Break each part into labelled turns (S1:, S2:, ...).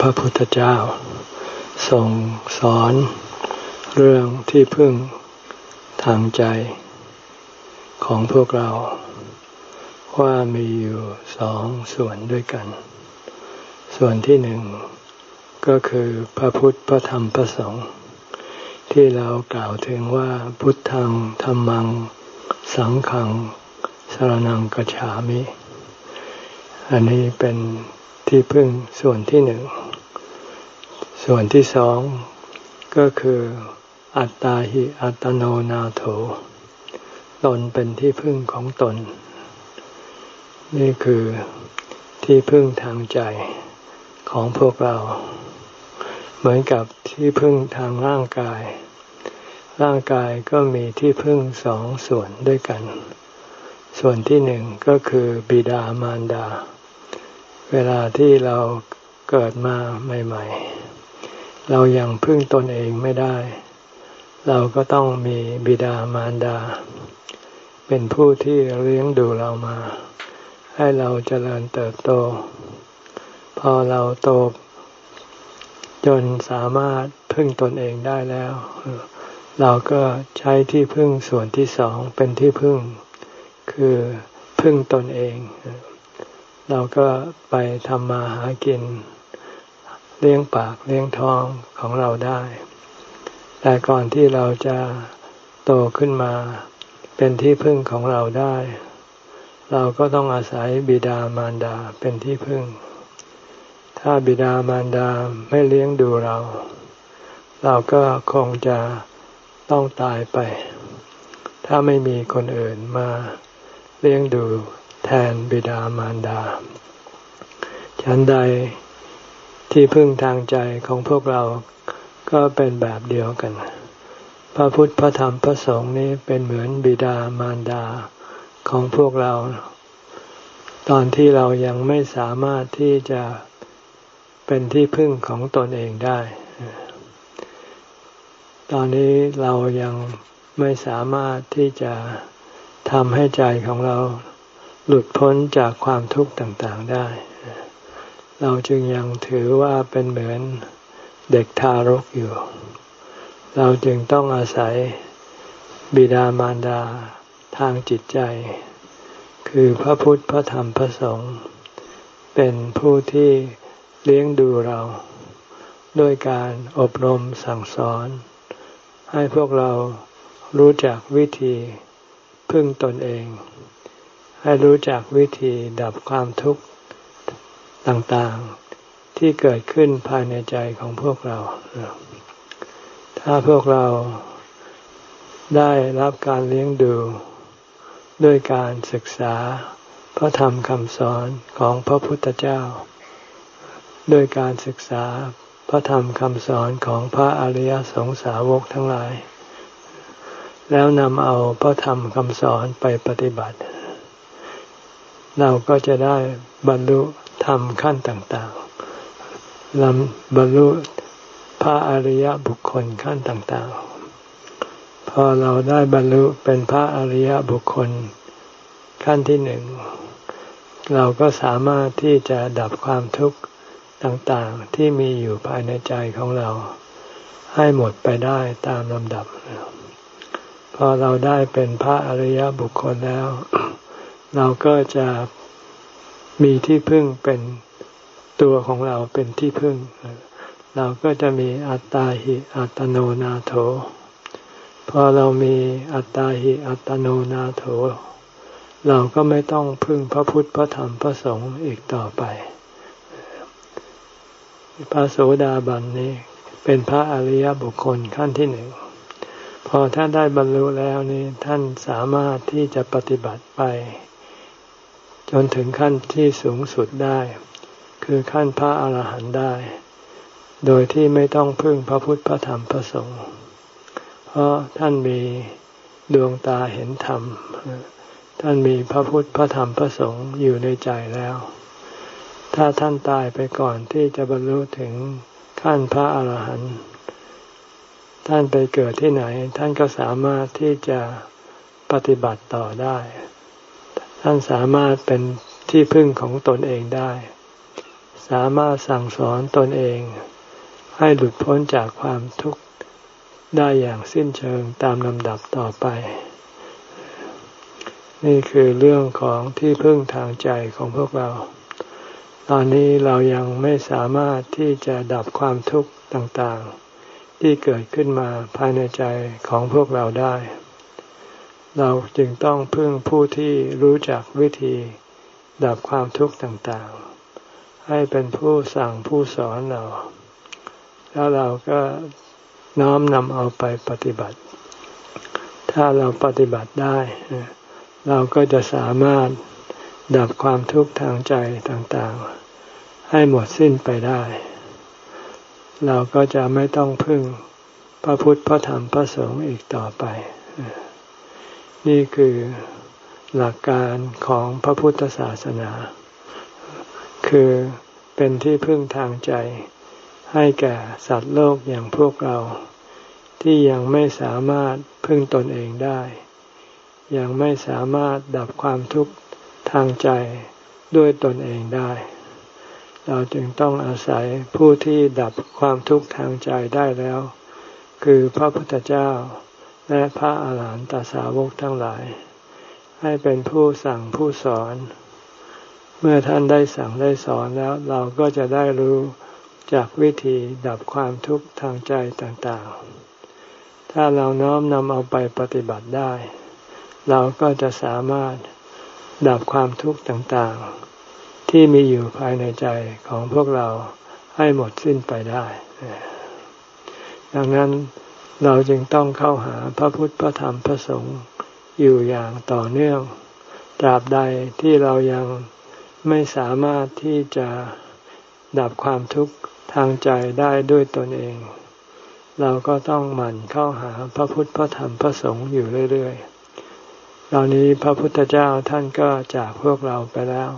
S1: พระพุทธเจ้าทรงสอนเรื่องที่พึ่งทางใจของพวกเรา ว่ามีอยู่สองส่วนด้วยกัน ส่วนที่หนึ่งก็คือพระพุทธพระธรรมพระสงฆ์ที่เรากล่าวถึงว่าพุทธังธรรมัง สังขังสรนังกัจฉามิ อันนี้เป็น ที่พึ่งส่วนที่หนึ่ง ส่วนที่สองก็คืออัตตาหิอัตโนนาโถ ตนเป็นที่พึ่งของตน นี่คือที่พึ่งทางใจของพวกเรา เหมือนกับที่พึ่งทางร่างกาย ร่างกายก็มีที่พึ่งสองส่วนด้วยกัน ส่วนที่หนึ่งก็คือบิดามารดา เวลาที่เราเกิดมาใหม่ๆ เรายังพึ่งตนเองไม่ได้ เราก็ต้องมีบิดามารดา เป็นผู้ที่เลี้ยงดูเรามา ให้เราเจริญเติบโต พอเราโตจนสามารถพึ่งตนเองได้แล้ว เราก็ใช้ที่พึ่งส่วนที่สองเป็นที่พึ่ง คือพึ่งตนเอง เราก็ไปทำมาหากิน เลี้ยงปากเลี้ยงท้องของเราได้ แต่ก่อนที่เราจะโตขึ้นมา เป็นที่พึ่งของเราได้ เราก็ต้องอาศัยบิดามารดาเป็นที่พึ่ง ถ้าบิดามารดาไม่เลี้ยงดูเรา เราก็คงจะต้องตายไป ถ้าไม่มีคนอื่นมาเลี้ยงดู แทนบิดามารดา ฉันใดที่พึ่งทางใจของพวกเราก็เป็นแบบเดียวกัน พระพุทธพระธรรมพระสงฆ์นี้เป็นเหมือนบิดามารดาของพวกเรา ตอนที่เรายังไม่สามารถที่จะเป็นที่พึ่งของตนเองได้ ตอนนี้เรายังไม่สามารถที่จะทำให้ใจของเรา หลุดพ้นจากความทุกข์ต่างๆได้ เราจึงยังถือว่าเป็นเหมือนเด็กทารกอยู่ เราจึงต้องอาศัยบิดามารดาทางจิตใจ คือพระพุทธพระธรรมพระสงฆ์เป็นผู้ที่เลี้ยงดูเรา ด้วยการอบรมสั่งสอน ให้พวกเรารู้จักวิธีพึ่งตนเอง ให้รู้จักวิธีดับความทุกข์ต่างๆที่เกิดขึ้นภายในใจของพวกเรา ถ้าพวกเราได้รับการเลี้ยงดูด้วยการศึกษาพระธรรมคำสอนของพระพุทธเจ้า ด้วยการศึกษาพระธรรมคำสอนของพระอริยสงสาวกทั้งหลาย แล้วนำเอาพระธรรมคำสอนไปปฏิบัติ เราก็จะได้บรรลุธรรมขั้นต่างๆลำบรรลุพระอริยบุคคลขั้นต่าง ๆ พอเราได้บรรลุเป็นพระอริยบุคคลขั้นที่หนึ่ง เราก็สามารถที่จะดับความทุกข์ต่างๆ ที่มีอยู่ภายในใจของเรา ให้หมดไปได้ตามลำดับ พอเราได้เป็นพระอริยบุคคลแล้ว เราก็จะมีที่พึ่งเป็นตัวของเราเป็นที่พึ่ง เราก็จะมีอัตตาหิอัตโนนาโถ พอเรามีอัตตาหิอัตโนนาโถ เราก็ไม่ต้องพึ่งพระพุทธพระธรรมพระสงฆ์อีกต่อไป พระโสดาบันนี้เป็นพระอริยบุคคลขั้นที่หนึ่ง พอท่านได้บรรลุแล้วนี่ท่านสามารถที่จะปฏิบัติไป จนถึงขั้นที่สูงสุดได้ คือขั้นพระอาหารหันต์ได้ โดยที่ไม่ต้องพึ่งพระพุทธพระธรรมพระสงฆ์เพราะท่านมีดวงตาเห็นธรรม ท่านมีพระพุทธพระธรรมพระสงฆ์อยู่ในใจแล้ว ถ้าท่านตายไปก่อนที่จะบรรลุถึงขั้นพระอาหารหันต์ท่านไปเกิดที่ไหน ท่านก็สามารถที่จะปฏิบัติต่อได้ ท่านสามารถเป็นที่พึ่งของตนเองได้ สามารถสั่งสอนตนเอง ให้หลุดพ้นจากความทุกข์ได้อย่างสิ้นเชิงตามลำดับต่อไป นี่คือเรื่องของที่พึ่งทางใจของพวกเรา ตอนนี้เรายังไม่สามารถที่จะดับความทุกข์ต่างๆ ที่เกิดขึ้นมาภายในใจของพวกเราได้ เราจึงต้องพึ่งผู้ที่รู้จักวิธี ดับความทุกข์ต่างๆ ให้เป็นผู้สั่งผู้สอนเรา แล้วเราก็น้อมนำเอาไปปฏิบัติ ถ้าเราปฏิบัติได้ เราก็จะสามารถดับความทุกข์ทางใจต่างๆ ให้หมดสิ้นไปได้ เราก็จะไม่ต้องพึ่งพระพุทธพระธรรมพระสงฆ์อีกต่อไป นี่คือหลักการของพระพุทธศาสนา คือเป็นที่พึ่งทางใจ ให้แก่สัตว์โลกอย่างพวกเรา ที่ยังไม่สามารถพึ่งตนเองได้ ยังไม่สามารถดับความทุกข์ทางใจด้วยตนเองได้ เราจึงต้องอาศัยผู้ที่ดับความทุกข์ทางใจได้แล้ว คือพระพุทธเจ้า และพระอาหารหันตสาวกทั้งหลาย ให้เป็นผู้สั่งผู้สอน เมื่อท่านได้สั่งได้สอนแล้วเราก็จะได้รู้จากวิธีดับความทุกข์ทางใจต่างๆ ถ้าเราน้อมนำเอาไปปฏิบัติได้ เราก็จะสามารถดับความทุกข์ต่างๆ ที่มีอยู่ภายในใจของพวกเราให้หมดสิ้นไปได้ ดังนั้น เราจึงต้องเข้าหาพระพุทธพระธรรมพระสงฆ์อยู่อย่างต่อเนื่องตราบใดที่เรายังไม่สามารถที่จะดับความทุกข์ทางใจได้ด้วยตนเอง เราก็ต้องหมั่นเข้าหาพระพุทธพระธรรมพระสงฆ์อยู่เรื่อยๆตอนนี้พระพุทธเจ้าท่านก็จากพวกเราไปแล้ว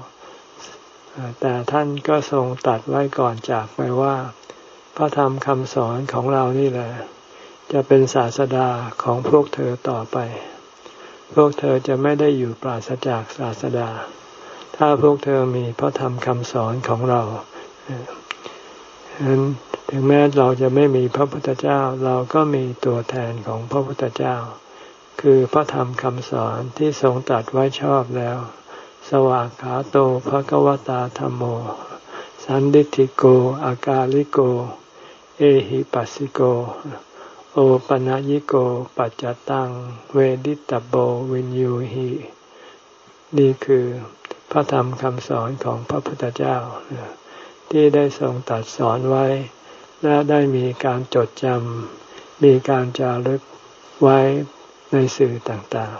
S1: แต่ท่านก็ทรงตัดไว้ก่อนจากไปว่า พระธรรมคำสอนของเรานี่แหละ จะเป็นศาสดาของพวกเธอต่อไป พวกเธอจะไม่ได้อยู่ปราศจากศาสดา ถ้าพวกเธอมีพระธรรมคำสอนของเราฉะนั้นถึงแม้เราจะไม่มีพระพุทธเจ้า เราก็มีตัวแทนของพระพุทธเจ้า คือพระธรรมคำสอนที่ทรงตัดไว้ชอบแล้ว สวากขาโตภะกวตาธรรมโม สันดิติโกอากาลิโก เอหิปัสสิโก โอปัญิโกปัจจตัง เวดิตโบวินยูหินี่คือพระธรรมคำสอนของพระพุทธเจ้า ที่ได้ทรงตัดสอนไว้ และได้มีการจดจำมีการจารึกไว้ในสื่อต่าง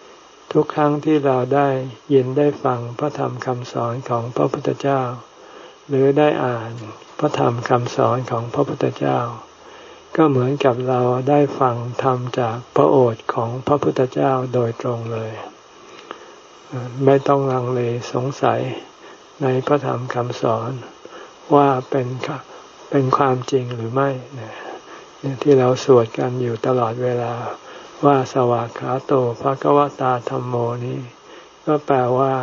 S1: ๆ ทุกครั้งที่เราได้ยินได้ฟังพระธรรมคำสอนของพระพุทธเจ้า หรือได้อ่านพระธรรมคำสอนของพระพุทธเจ้า ก็เหมือนกับเราได้ฟังธรรมจากพระโอษฐ์ของพระพุทธเจ้าโดยตรงเลย ไม่ต้องลังเลสงสัยในพระธรรมคำสอนว่าเป็นเป็นความจริงหรือไม่เนี่ยที่เราสวดกันอยู่ตลอดเวลาว่าสวากขาโตภะกวตาธรรมโมนี้ ก็แปลว่า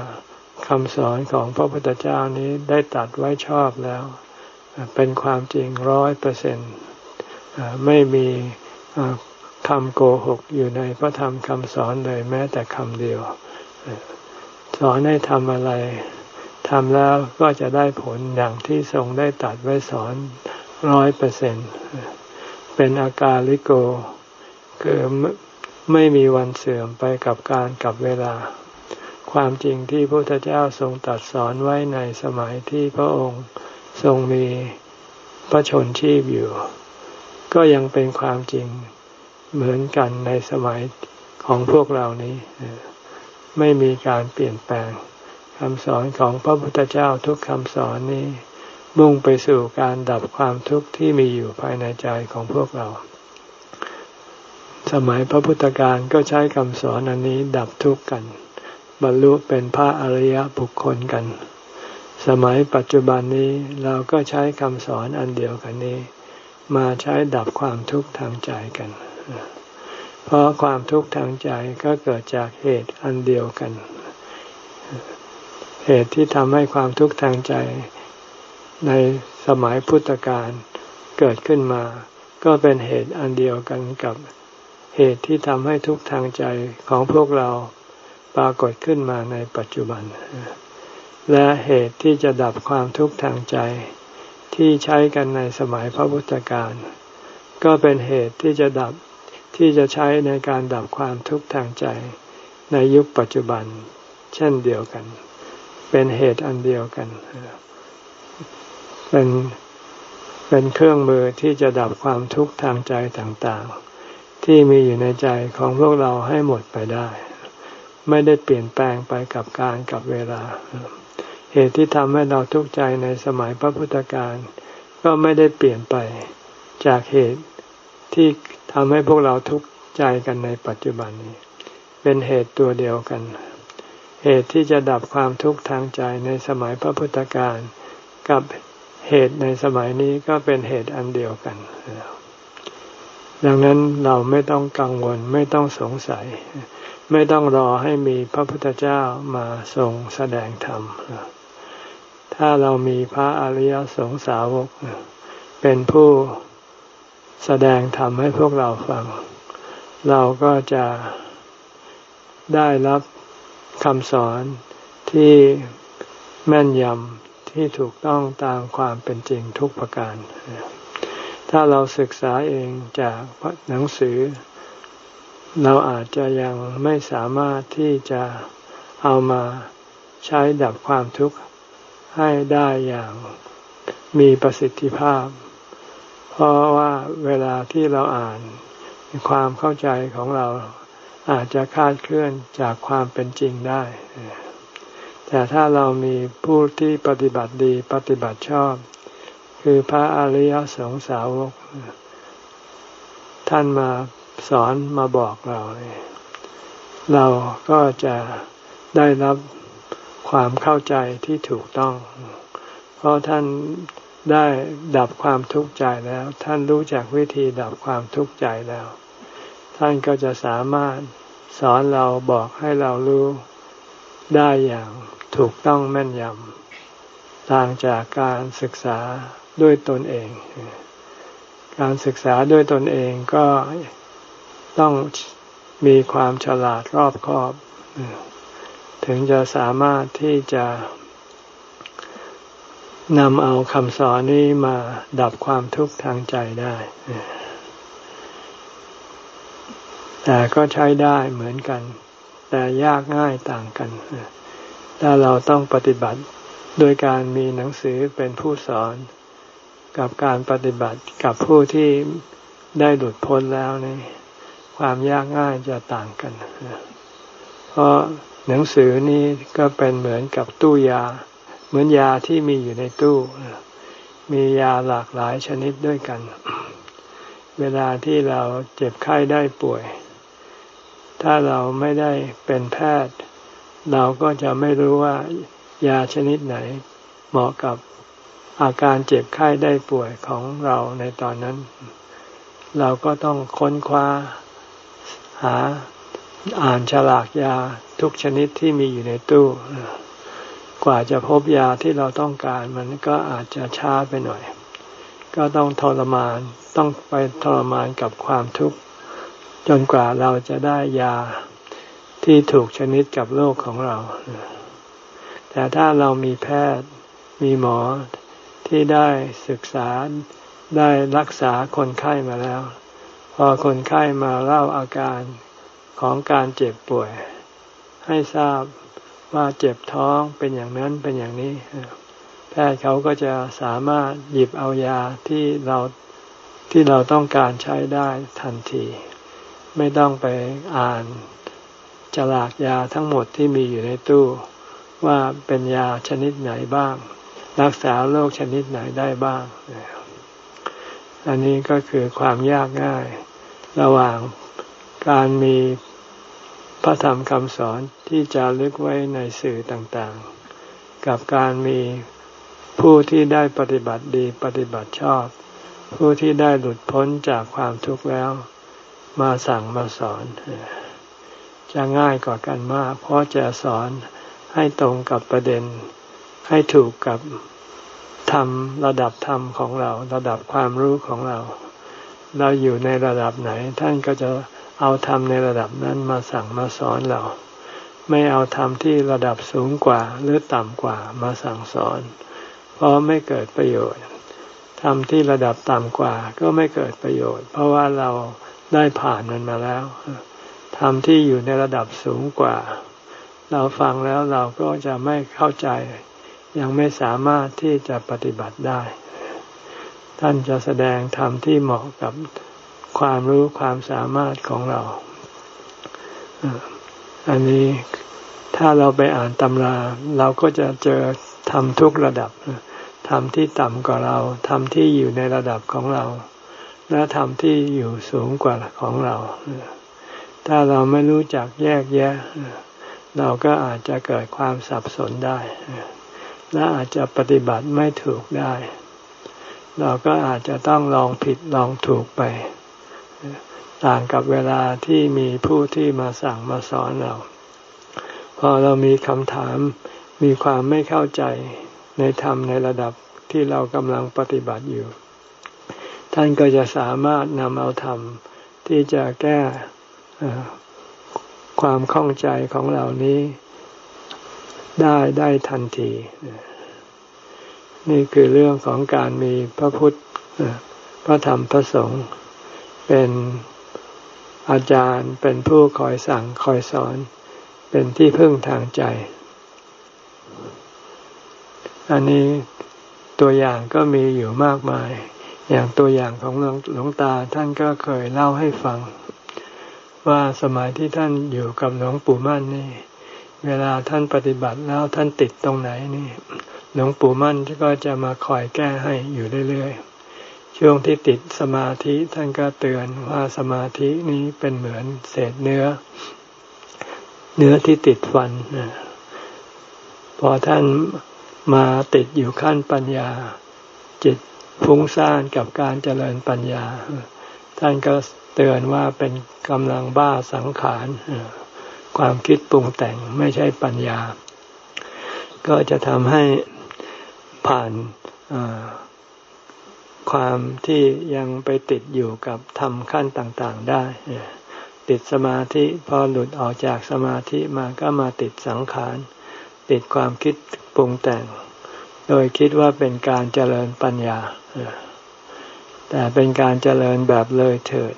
S1: คำสอนของพระพุทธเจ้านี้ได้ตัดไว้ชอบแล้ว เป็นความจริงร้อยเปอร์เซ็นต์ ไม่มีคำโกหกอยู่ในพระธรรมคำสอนเลยแม้แต่คำเดียว สอนให้ทำอะไรทำแล้วก็จะได้ผลอย่างที่ทรงได้ตัดไว้สอนร้อยเปอร์เซ็นเป็นอาการลิโก คือไม่มีวันเสื่อมไปกับการกับเวลา ความจริงที่พระพุทธเจ้าทรงตัดสอนไว้ในสมัยที่พระองค์ทรงมีพระชนชีพอยู่ ก็ยังเป็นความจริงเหมือนกันในสมัยของพวกเรานี้ ไม่มีการเปลี่ยนแปลงคำสอนของพระพุทธเจ้าทุกคำสอนนี้ มุ่งไปสู่การดับความทุกข์ที่มีอยู่ภายในใจของพวกเรา สมัยพระพุทธการก็ใช้คำสอนอันนี้ดับทุกข์กัน บรรลุเป็นพระอริยบุคคลกัน สมัยปัจจุบันนี้เราก็ใช้คำสอนอันเดียวกันนี้ มาใช้ดับความทุกข์ทางใจกัน เพราะความทุกข์ทางใจก็เกิดจากเหตุอันเดียวกัน เหตุที่ทำให้ความทุกข์ทางใจในสมัยพุทธกาลเกิดขึ้นมา ก็เป็นเหตุอันเดียวกันกับเหตุที่ทำให้ทุกข์ทางใจของพวกเราปรากฏขึ้นมาในปัจจุบัน และเหตุที่จะดับความทุกข์ทางใจ ที่ใช้กันในสมัยพระพุทธการก็เป็นเหตุที่จะดับที่จะใช้ในการดับความทุกข์ทางใจในยุคปัจจุบัน เช่นเดียวกัน เป็นเหตุอันเดียวกันเป็นเป็นเครื่องมือที่จะดับความทุกข์ทางใจต่างๆ ที่มีอยู่ในใจของพวกเราให้หมดไปได้ ไม่ได้เปลี่ยนแปลงไปกับการกับเวลา เหตุที่ทำให้เราทุกข์ใจในสมัยพระพุทธการก็ไม่ได้เปลี่ยนไปจากเหตุที่ทำให้พวกเราทุกข์ใจกันในปัจจุบันนี้ เป็นเหตุตัวเดียวกัน เหตุที่จะดับความทุกข์ทางใจในสมัยพระพุทธการกับเหตุในสมัยนี้ก็เป็นเหตุอันเดียวกัน ดังนั้นเราไม่ต้องกังวลไม่ต้องสงสัย ไม่ต้องรอให้มีพระพุทธเจ้ามาทรงแสดงธรรม ถ้าเรามีพระอริยสงสาวก เป็นผู้แสดงธรรมให้พวกเราฟัง เราก็จะได้รับคำสอนที่แม่นยำที่ถูกต้องตามความเป็นจริงทุกประการ ถ้าเราศึกษาเองจากหนังสือ เราอาจจะยังไม่สามารถที่จะเอามาใช้ดับความทุกข์ ให้ได้อย่างมีประสิทธิภาพ เพราะว่าเวลาที่เราอ่านความเข้าใจของเราอาจจะคาดเคลื่อนจากความเป็นจริงได้ แต่ถ้าเรามีผู้ที่ปฏิบัติดีปฏิบัติชอบ คือพระอริยสงสาวก ท่านมาสอนมาบอกเรา เราก็จะได้รับ ความเข้าใจที่ถูกต้อง เพราะท่านได้ดับความทุกข์ใจแล้ว ท่านรู้จักวิธีดับความทุกข์ใจแล้ว ท่านก็จะสามารถสอนเราบอกให้เรารู้ได้อย่างถูกต้องแม่นยำต่างจากการศึกษาด้วยตนเอง การศึกษาด้วยตนเองก็ต้องมีความฉลาดรอบคอบ ถึงจะสามารถที่จะนำเอาคำสอนนี้มาดับความทุกข์ทางใจได้ แต่ก็ใช้ได้เหมือนกัน แต่ยากง่ายต่างกัน ถ้าเราต้องปฏิบัติโดยการมีหนังสือเป็นผู้สอน กับการปฏิบัติกับผู้ที่ได้หลุดพ้นแล้วนี่ความยากง่ายจะต่างกัน เพราะ หนังสือนี้ก็เป็นเหมือนกับตู้ยา เหมือนยาที่มีอยู่ในตู้ มียาหลากหลายชนิดด้วยกัน เวลาที่เราเจ็บไข้ได้ป่วย ถ้าเราไม่ได้เป็นแพทย์ เราก็จะไม่รู้ว่ายาชนิดไหนเหมาะกับอาการเจ็บไข้ได้ป่วยของเราในตอนนั้น เราก็ต้องค้นคว้าหา อ่านฉลากยาทุกชนิดที่มีอยู่ในตู้ กว่าจะพบยาที่เราต้องการมันก็อาจจะช้าไปหน่อย ก็ต้องทรมานต้องไปทรมานกับความทุกข์ จนกว่าเราจะได้ยาที่ถูกชนิดกับโรคของเรา แต่ถ้าเรามีแพทย์มีหมอที่ได้ศึกษาได้รักษาคนไข้มาแล้ว พอคนไข้มาเล่าอาการ ของการเจ็บป่วย ให้ทราบว่าเจ็บท้องเป็นอย่างนั้นเป็นอย่างนี้ แพทย์เขาก็จะสามารถหยิบเอายาที่เราที่เราต้องการใช้ได้ทันที ไม่ต้องไปอ่านจลากยาทั้งหมดที่มีอยู่ในตู้ ว่าเป็นยาชนิดไหนบ้าง รักษาโรคชนิดไหนได้บ้าง อันนี้ก็คือความยากง่าย ระหว่างการมี พระธรรมคำสอนที่จะลึกไว้ในสื่อต่างๆ กับการมีผู้ที่ได้ปฏิบัติดีปฏิบัติชอบ ผู้ที่ได้หลุดพ้นจากความทุกข์แล้ว มาสั่งมาสอน จะง่ายกว่ากันมาก เพราะจะสอนให้ตรงกับประเด็น ให้ถูกกับธรรมระดับธรรมของเรา ระดับความรู้ของเรา เราอยู่ในระดับไหนท่านก็จะ เอาธรรมในระดับนั้นมาสั่งมาสอนเรา ไม่เอาธรรมที่ระดับสูงกว่าหรือต่ำกว่ามาสั่งสอน เพราะไม่เกิดประโยชน์ธรรมที่ระดับต่ำกว่าก็ไม่เกิดประโยชน์ เพราะว่าเราได้ผ่านมันมาแล้วธรรมที่อยู่ในระดับสูงกว่า เราฟังแล้วเราก็จะไม่เข้าใจ ยังไม่สามารถที่จะปฏิบัติได้ ท่านจะแสดงธรรมที่เหมาะกับ ความรู้ความสามารถของเรา อันนี้ถ้าเราไปอ่านตำรา เราก็จะเจอทำทุกระดับทำที่ต่ำกว่าเราทำที่อยู่ในระดับของเรา และทำที่อยู่สูงกว่าของเรา ถ้าเราไม่รู้จักแยกแยะ เราก็อาจจะเกิดความสับสนได้ และอาจจะปฏิบัติไม่ถูกได้ เราก็อาจจะต้องลองผิดลองถูกไป ต่างกับเวลาที่มีผู้ที่มาสั่งมาสอนเรา พอเรามีคำถามมีความไม่เข้าใจในธรรมในระดับที่เรากำลังปฏิบัติอยู่ ท่านก็จะสามารถนำเอาธรรมที่จะแก้ความข้องใจของเหล่านี้ได้ได้ทันที นี่คือเรื่องของการมีพระพุทธพระธรรมพระสงฆ์เป็น อาจารย์เป็นผู้คอยสั่งคอยสอน เป็นที่พึ่งทางใจ อันนี้ตัวอย่างก็มีอยู่มากมาย อย่างตัวอย่างของหลวงตาท่านก็เคยเล่าให้ฟัง ว่าสมัยที่ท่านอยู่กับหลวงปู่มั่นนี่ เวลาท่านปฏิบัติแล้วท่านติดตรงไหนนี่ หลวงปู่มั่นก็จะมาคอยแก้ให้อยู่เรื่อยๆ ช่วงที่ติดสมาธิท่านก็เตือนว่าสมาธินี้เป็นเหมือนเศษเนื้อ เนื้อที่ติดฟันพอท่านมาติดอยู่ขั้นปัญญา จิตฟุ้งซ่านกับการเจริญปัญญา ท่านก็เตือนว่าเป็นกำลังบ้าสังขารความคิดปรุงแต่งไม่ใช่ปัญญา ก็จะทำให้ผ่าน ความที่ยังไปติดอยู่กับทำขั้นต่างๆได้ ติดสมาธิพอหลุดออกจากสมาธิมาก็มาติดสังขาร ติดความคิดปรุงแต่ง โดยคิดว่าเป็นการเจริญปัญญา แต่เป็นการเจริญแบบเลยเถิด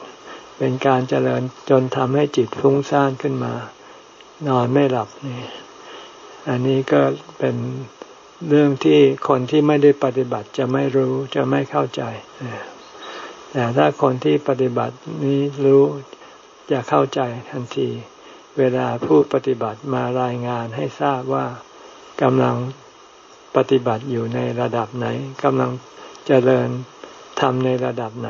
S1: เป็นการเจริญจนทำให้จิตฟุ้งซ่านขึ้นมา นอนไม่หลับนี่ อันนี้ก็เป็น เรื่องที่คนที่ไม่ได้ปฏิบัติจะไม่รู้จะไม่เข้าใจ แต่ถ้าคนที่ปฏิบัตินี้รู้จะเข้าใจทันที เวลาผู้ปฏิบัติมารายงานให้ทราบว่ากำลังปฏิบัติอยู่ในระดับไหนกำลังเจริญทำในระดับไหน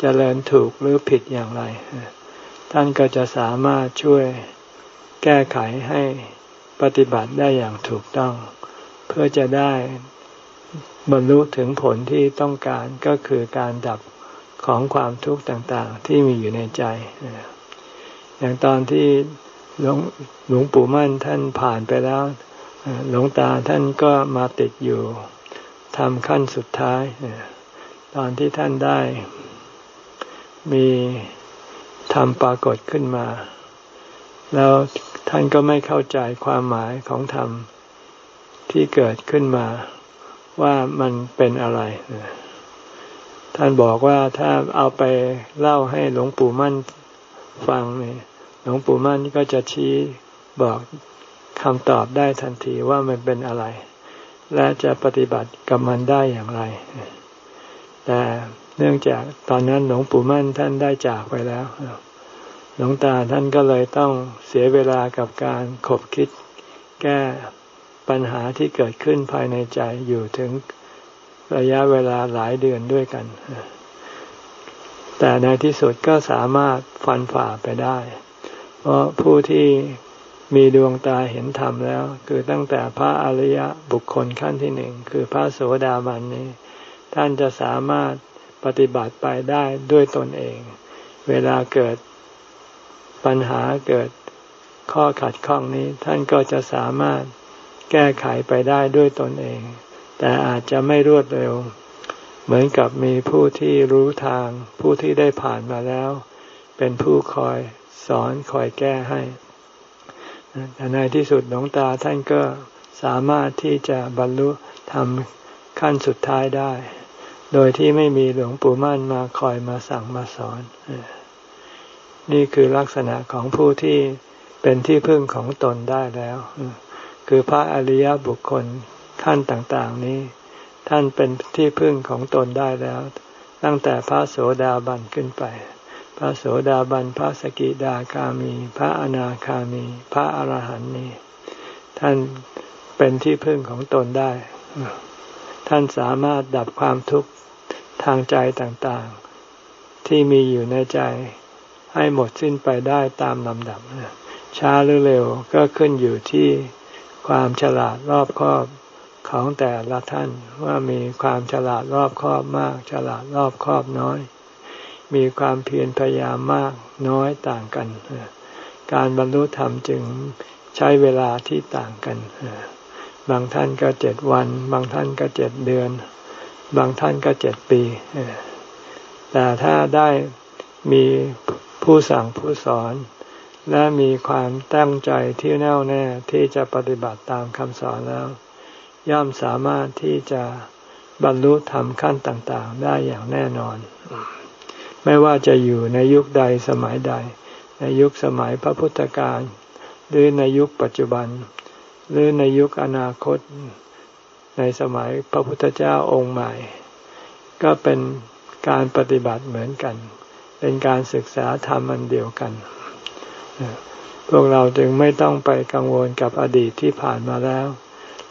S1: เจริญถูกหรือผิดอย่างไร ท่านก็จะสามารถช่วยแก้ไขให้ปฏิบัติได้อย่างถูกต้อง เพื่อจะได้บรรลุถึงผลที่ต้องการก็คือการดับของความทุกข์ต่างๆ ที่มีอยู่ในใจ อย่างตอนที่หลวงหลวงปู่มั่นท่านผ่านไปแล้วหลวงตาท่านก็มาติดอยู่ทำขั้นสุดท้าย ตอนที่ท่านได้ มีทำปรากฏขึ้นมา แล้วท่านก็ไม่เข้าใจความหมายของธรรม ที่เกิดขึ้นมาว่ามันเป็นอะไร ท่านบอกว่าถ้าเอาไปเล่าให้หลวงปู่มั่นฟังเนี่ยหลวงปู่มั่นก็จะชี้บอกคำตอบได้ทันทีว่ามันเป็นอะไร และจะปฏิบัติกับมันได้อย่างไร แต่เนื่องจากตอนนั้นหลวงปู่มั่นท่านได้จากไปแล้ว หลวงตาท่านก็เลยต้องเสียเวลากับการขบคิดแก้ ปัญหาที่เกิดขึ้นภายในใจอยู่ถึงระยะเวลาหลายเดือนด้วยกัน แต่ในที่สุดก็สามารถฟันฝ่าไปได้ เพราะผู้ที่มีดวงตาเห็นธรรมแล้ว คือตั้งแต่พระอริยบุคคลขั้นที่หนึ่งคือพระโสดาบันนี้ ท่านจะสามารถปฏิบัติไปได้ด้วยตนเอง เวลาเกิดปัญหาเกิดข้อขัดข้องนี้ ท่านก็จะสามารถ แก้ไขไปได้ด้วยตนเอง แต่อาจจะไม่รวดเร็ว เหมือนกับมีผู้ที่รู้ทาง ผู้ที่ได้ผ่านมาแล้ว เป็นผู้คอยสอนคอยแก้ให้แต่ในที่สุดหลวงตาท่านก็สามารถที่จะบรรลุทำขั้นสุดท้ายได้ โดยที่ไม่มีหลวงปู่มั่นมาคอยมาสั่งมาสอน นี่คือลักษณะของผู้ที่เป็นที่พึ่งของตนได้แล้ว คือพระอริยบุคคลขั้นต่างๆนี้ ท่านเป็นที่พึ่งของตนได้แล้ว ตั้งแต่พระโสดาบันขึ้นไป พระโสดาบันพระสกิดาคามี พระอนาคามี พระอรหันต์นี้ ท่านเป็นที่พึ่งของตนได้ ท่านสามารถดับความทุกข์ทางใจต่างๆ ที่มีอยู่ในใจให้หมดสิ้นไปได้ตามลำดับช้าหรือเร็วก็ขึ้นอยู่ที่ ความฉลาดรอบคอบของแต่ละท่านว่ามีความฉลาดรอบคอบมาก ฉลาดรอบคอบน้อย มีความเพียรพยายามมากน้อยต่างกัน การบรรลุธรรมจึงใช้เวลาที่ต่างกัน บางท่านก็เจ็ดวัน บางท่านก็เจ็ดเดือน บางท่านก็เจ็ดปี แต่ถ้าได้มีผู้สั่งผู้สอน และมีความตั้งใจที่แน่วแน่ที่จะปฏิบัติตามคำสอนแล้ว ย่อมสามารถที่จะบรรลุธรรมขั้นต่างๆ ได้อย่างแน่นอน ไม่ว่าจะอยู่ในยุคใดสมัยใด ในยุคสมัยพระพุทธการหรือในยุคปัจจุบัน หรือในยุคอนาคต ในสมัยพระพุทธเจ้าองค์ใหม่ ก็เป็นการปฏิบัติเหมือนกัน เป็นการศึกษาธรรมอันเดียวกัน พวกเราจึงไม่ต้องไปกังวลกับอดีตที่ผ่านมาแล้ว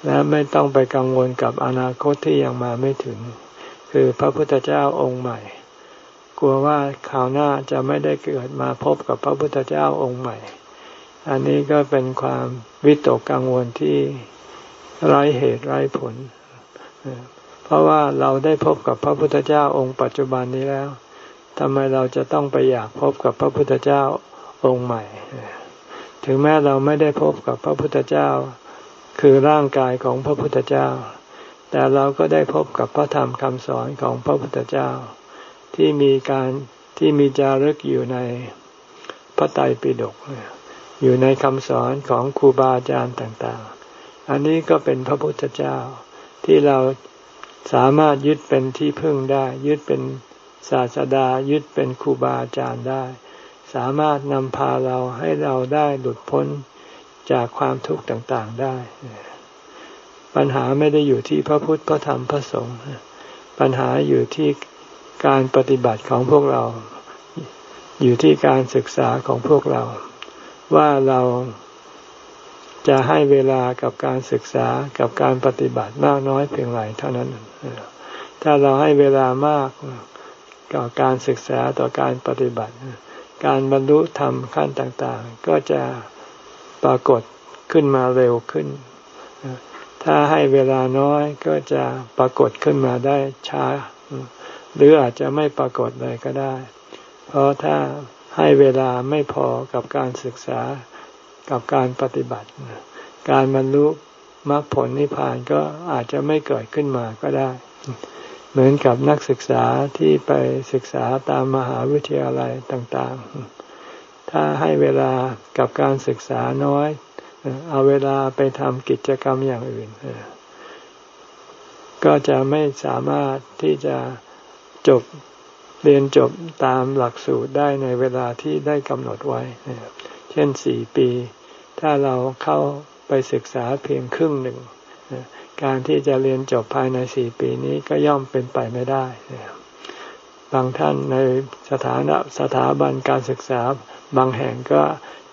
S1: และไม่ต้องไปกังวลกับอนาคตที่ยังมาไม่ถึง คือพระพุทธเจ้าองค์ใหม่ กลัวว่าคราวหน้าจะไม่ได้เกิดมาพบกับพระพุทธเจ้าองค์ใหม่ อันนี้ก็เป็นความวิตกกังวลที่ไร้เหตุไร้ผล เพราะว่าเราได้พบกับพระพุทธเจ้าองค์ปัจจุบันนี้แล้วทำไมเราจะต้องไปอยากพบกับพระพุทธเจ้า องค์ใหม่ ถึงแม้เราไม่ได้พบกับพระพุทธเจ้า คือร่างกายของพระพุทธเจ้า แต่เราก็ได้พบกับพระธรรมคำสอนของพระพุทธเจ้า ที่มีการที่มีจารึกอยู่ในพระไตรปิฎกอยู่ในคำสอนของครูบาอาจารย์ต่างๆ อันนี้ก็เป็นพระพุทธเจ้าที่เราสามารถยึดเป็นที่พึ่งได้ ยึดเป็นศาสดายึดเป็นครูบาอาจารย์ได้ามารถนำพาเราให้เราได้หลุดพ้นจากความทุกข์ต่างๆได้ ปัญหาไม่ได้อยู่ที่พระพุทธพระธรรมพระสงฆ์ปัญหาอยู่ที่การปฏิบัติของพวกเรา อยู่ที่การศึกษาของพวกเรา ว่าเราจะให้เวลากับการศึกษากับการปฏิบัติมากน้อยเพียงไรเท่านั้น ถ้าเราให้เวลามากกับการศึกษาต่อการปฏิบัติ การบรรลุธรรมขั้นต่างๆ ก็จะปรากฏขึ้นมาเร็วขึ้น ถ้าให้เวลาน้อยก็จะปรากฏขึ้นมาได้ช้า หรืออาจจะไม่ปรากฏเลยก็ได้ เพราะถ้าให้เวลาไม่พอกับการศึกษากับการปฏิบัติ การบรรลุมรรคผลนิพพานก็อาจจะไม่เกิดขึ้นมาก็ได้ เหมือนกับนักศึกษาที่ไปศึกษาตามมหาวิทยาลัยต่างๆ ถ้าให้เวลากับการศึกษาน้อย เอาเวลาไปทำกิจกรรมอย่างอื่น ก็จะไม่สามารถที่จะจบเรียนจบตามหลักสูตรได้ในเวลาที่ได้กำหนดไว้ เช่นสี่ปี ถ้าเราเข้าไปศึกษาเพียงครึ่งหนึ่ง การที่จะเรียนจบภายในสี่ปีนี้ก็ย่อมเป็นไปไม่ได้บางท่านในสถานะสถาบันการศึกษาบางแห่งก็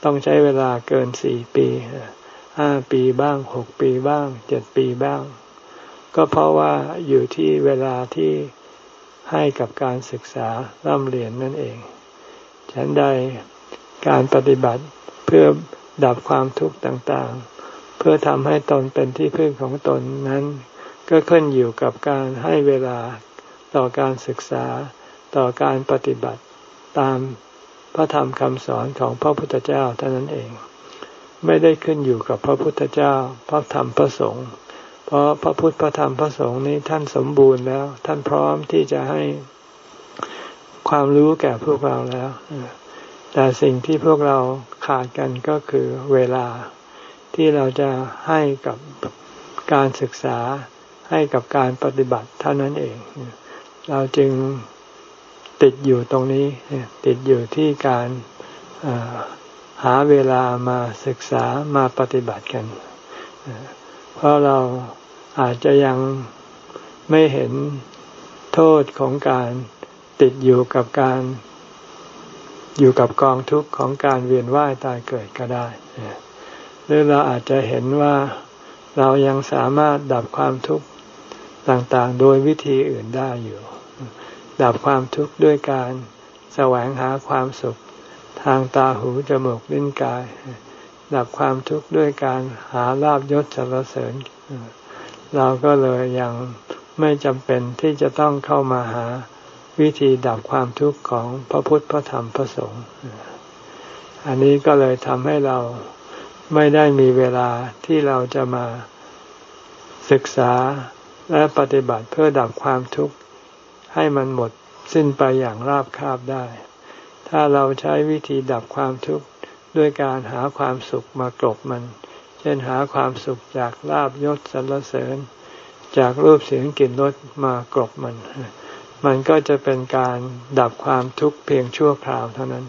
S1: ต้องใช้เวลาเกินสี่ปีห้าปีบ้างหกปีบ้างเจ็ดปีบ้าง ก็เพราะว่าอยู่ที่เวลาที่ให้กับการศึกษาร่ำเรียนนั่นเอง ฉันใดการปฏิบัติเพื่อดับความทุกข์ต่างๆ พื่อทำให้ตนเป็นที่พึ่งของตนนั้น ก็ขึ้นอยู่กับการให้เวลาต่อการศึกษาต่อการปฏิบัติตามพระธรรมคำสอนของพระพุทธเจ้าเท่านั้นเอง ไม่ได้ขึ้นอยู่กับพระพุทธเจ้าพระธรรมพระสงฆ์เพราะพระพุทธพระธรรมพระสงฆ์นี้ท่านสมบูรณ์แล้ว ท่านพร้อมที่จะให้ความรู้แก่พวกเราแล้ว แต่สิ่งที่พวกเราขาดกันก็คือเวลา ที่เราจะให้กับการศึกษาให้กับการปฏิบัติเท่านั้นเอง เราจึงติดอยู่ตรงนี้ ติดอยู่ที่การหาเวลามาศึกษามาปฏิบัติกัน เพราะเราอาจจะยังไม่เห็นโทษของการติดอยู่กับการอยู่กับกองทุกข์ของการเวียนว่ายตายเกิดก็ได้ หรือเราอาจจะเห็นว่าเรายังสามารถดับความทุกข์ต่างๆ โดยวิธีอื่นได้อยู่ ดับความทุกข์ด้วยการแสวงหาความสุข ทางตาหูจมูกลิ้นกาย ดับความทุกข์ด้วยการหาลาบยศสรรเสริญ เราก็เลยยังไม่จำเป็นที่จะต้องเข้ามาหาวิธีดับความทุกข์ของพระพุทธพระธรรมพระสงฆ์อันนี้ก็เลยทำให้เรา ไม่ได้มีเวลาที่เราจะมาศึกษาและปฏิบัติเพื่อดับความทุกข์ให้มันหมดสิ้นไปอย่างราบคาบได้ ถ้าเราใช้วิธีดับความทุกข์ด้วยการหาความสุขมากรบมัน เช่นหาความสุขจากลาบยศสรรเสริญ จากรูปเสียงกลิ่นรสมากรบมัน มันก็จะเป็นการดับความทุกข์เพียงชั่วคราวเท่านั้น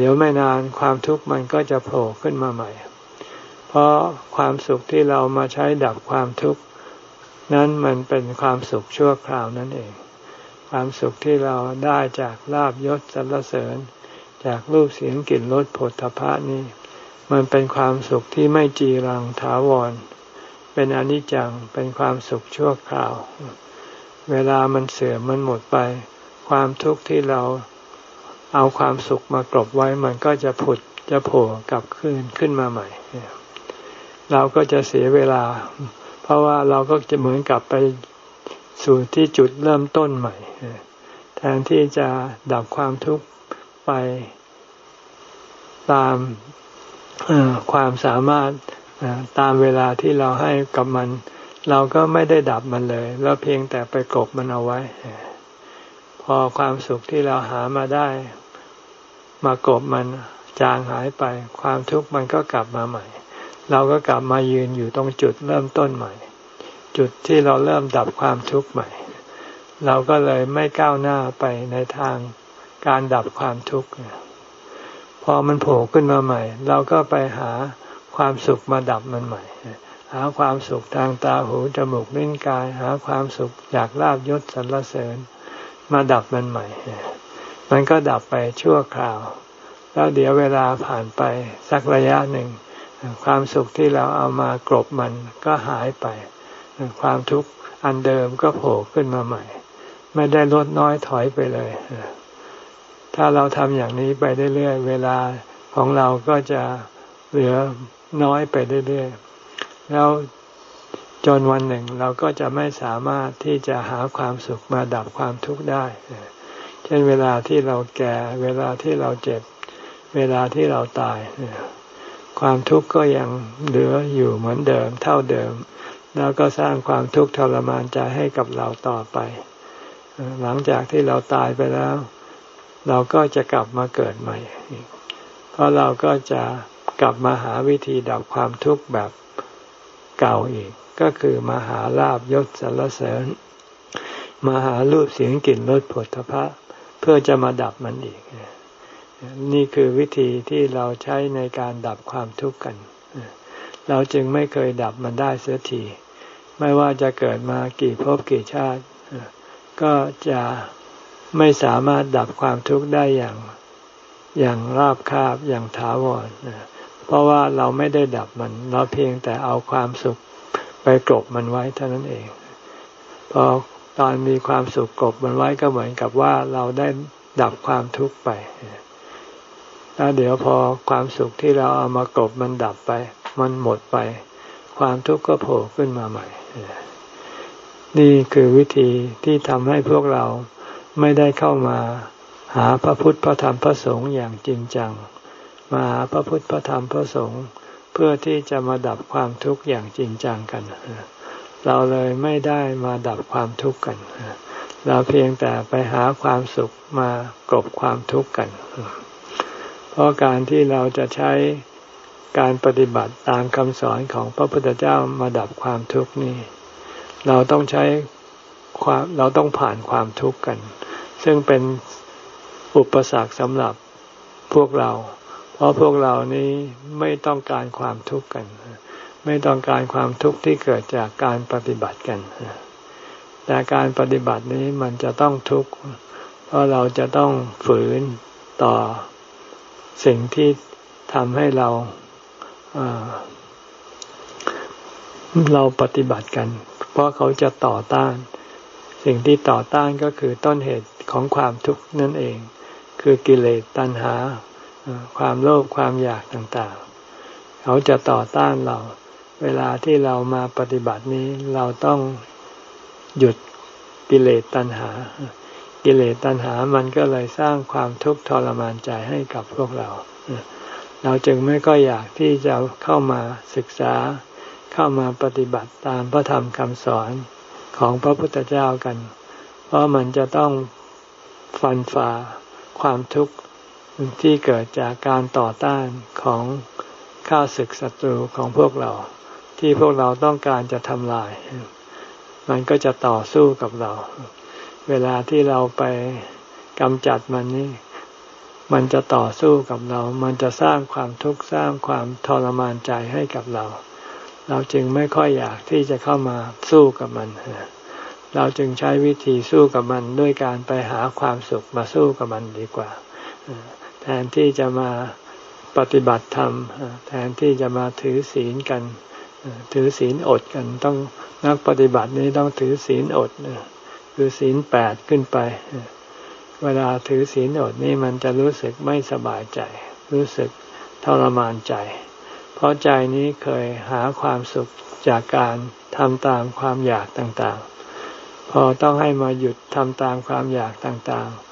S1: เดี๋ยวไม่นานความทุกข์มันก็จะโผล่ขึ้นมาใหม่ เพราะความสุขที่เรามาใช้ดับความทุกข์นั้นมันเป็นความสุขชั่วคราวนั่นเอง ความสุขที่เราได้จากลาบยศสรรเสริญ จากรูปเสียงกลิ่นรสผลทพะนี่มันเป็นความสุขที่ไม่จีรังถาวร เป็นอนิจจังเป็นความสุขชั่วคราว เวลามันเสื่อมมันหมดไป ความทุกข์ที่เรา เอาความสุขมากรบไว้มันก็จะผุดจะโผล่กลับขึ้นขึ้นมาใหม่ เราก็จะเสียเวลา เพราะว่าเราก็จะเหมือนกับไปสู่ที่จุดเริ่มต้นใหม่ แทนที่จะดับความทุกข์ไปตามความสามารถตามเวลาที่เราให้กับมัน เราก็ไม่ได้ดับมันเลยแล้วเพียงแต่ไปกบมันเอาไว้ อความสุขที่เราหามาได้ มากบมันจางหายไป ความทุกข์มันก็กลับมาใหม่ เราก็กลับมายืนอยู่ตรงจุดเริ่มต้นใหม่ จุดที่เราเริ่มดับความทุกข์ใหม่ เราก็เลยไม่ก้าวหน้าไปในทางการดับความทุกข์พอมันโผล่ขึ้นมาใหม่ เราก็ไปหาความสุขมาดับมันใหม่ หาความสุขทางตาหูจมูกลิ้นกาย หาความสุขจากลาบยศสรรเสริญ มาดับมันใหม่ มันก็ดับไปชั่วคราว แล้วเดี๋ยวเวลาผ่านไปสักระยะหนึ่ง ความสุขที่เราเอามากรบมันก็หายไป ความทุกข์อันเดิมก็โผล่ขึ้นมาใหม่ ไม่ได้ลดน้อยถอยไปเลย ถ้าเราทำอย่างนี้ไปเรื่อยๆ เวลาของเราก็จะเหลือน้อยไปเรื่อยๆ แล้ว จนวันหนึ่งเราก็จะไม่สามารถที่จะหาความสุขมาดับความทุกข์ได้ เช่นเวลาที่เราแก่ เวลาที่เราเจ็บ เวลาที่เราตาย ความทุกข์ก็ยังเหลืออยู่เหมือนเดิมเท่าเดิม แล้วก็สร้างความทุกข์ทรมานใจให้กับเราต่อไป หลังจากที่เราตายไปแล้ว เราก็จะกลับมาเกิดใหม่ เพราะเราก็จะกลับมาหาวิธีดับความทุกข์แบบเก่าอีก ก็คือมาหาลาบยศสรรเสริญมาหารูปเสียงกลิ่นรสผลทพะเพื่อจะมาดับมันอีก นี่คือวิธีที่เราใช้ในการดับความทุกข์กัน เราจึงไม่เคยดับมันได้เสียที ไม่ว่าจะเกิดมากี่ภพกี่ชาติ ก็จะไม่สามารถดับความทุกข์ได้อย่างอย่างราบคาบอย่างถาวรเพราะว่าเราไม่ได้ดับมัน เราเพียงแต่เอาความสุข ไปกลบมันไว้เท่านั้นเอง พอตอนมีความสุขกลบมันไว้ก็เหมือนกับว่าเราได้ดับความทุกข์ไปแล้วเดี๋ยวพอความสุขที่เราเอามากบมันดับไป มันหมดไป ความทุกข์ก็โผล่ขึ้นมาใหม่ นี่คือวิธีที่ทำให้พวกเราไม่ได้เข้ามาหาพระพุทธพระธรรมพระสงฆ์อย่างจริงจัง มาหาพระพุทธพระธรรมพระสงฆ์ พื่อที่จะมาดับความทุกข์อย่างจริงจังกัน เราเลยไม่ได้มาดับความทุกข์กัน เราเพียงแต่ไปหาความสุขมากลบความทุกข์กัน เพราะการที่เราจะใช้การปฏิบัติตามคำสอนของพระพุทธเจ้ามาดับความทุกข์นี่ เราต้องใช้ความเราต้องผ่านความทุกข์กัน ซึ่งเป็นอุปสรรคสำหรับพวกเรา เพราะพวกเรานี้ไม่ต้องการความทุกข์กัน ไม่ต้องการความทุกข์ที่เกิดจากการปฏิบัติกัน แต่การปฏิบัตินี้มันจะต้องทุกข์ เพราะเราจะต้องฝืนต่อสิ่งที่ทำให้เราเราปฏิบัติกัน เพราะเขาจะต่อต้าน สิ่งที่ต่อต้านก็คือต้นเหตุของความทุกข์นั่นเอง คือกิเลสตัณหา ความโลภความอยากต่างๆ เขาจะต่อต้านเรา เวลาที่เรามาปฏิบัตินี้เราต้องหยุดกิเลสตัณหา กิเลสตัณหามันก็เลยสร้างความทุกข์ทรมานใจให้กับพวกเรา เราจึงไม่ก็อยากที่จะเข้ามาศึกษา เข้ามาปฏิบัติตามพระธรรมคำสอนของพระพุทธเจ้ากัน เพราะมันจะต้องฟันฝ่าความทุกข์ ที่เกิดจากการต่อต้านของข้าศึกศัตรูของพวกเรา ที่พวกเราต้องการจะทำลาย มันก็จะต่อสู้กับเรา เวลาที่เราไปกำจัดมันนี่มันจะต่อสู้กับเรา มันจะสร้างความทุกข์สร้างความทรมานใจให้กับเรา เราจึงไม่ค่อยอยากที่จะเข้ามาสู้กับมัน เราจึงใช้วิธีสู้กับมันด้วยการไปหาความสุขมาสู้กับมันดีกว่า แทนที่จะมาปฏิบัติธรรม แทนที่จะมาถือศีลกัน ถือศีลอดกันต้องนักปฏิบัตินี้ต้องถือศีลอดคือศีลแปดขึ้นไป เวลาถือศีลอดนี่มันจะรู้สึกไม่สบายใจ รู้สึกทรมานใจ เพราะใจนี้เคยหาความสุขจากการทำตามความอยากต่างๆ พอต้องให้มาหยุดทำตามความอยากต่างๆ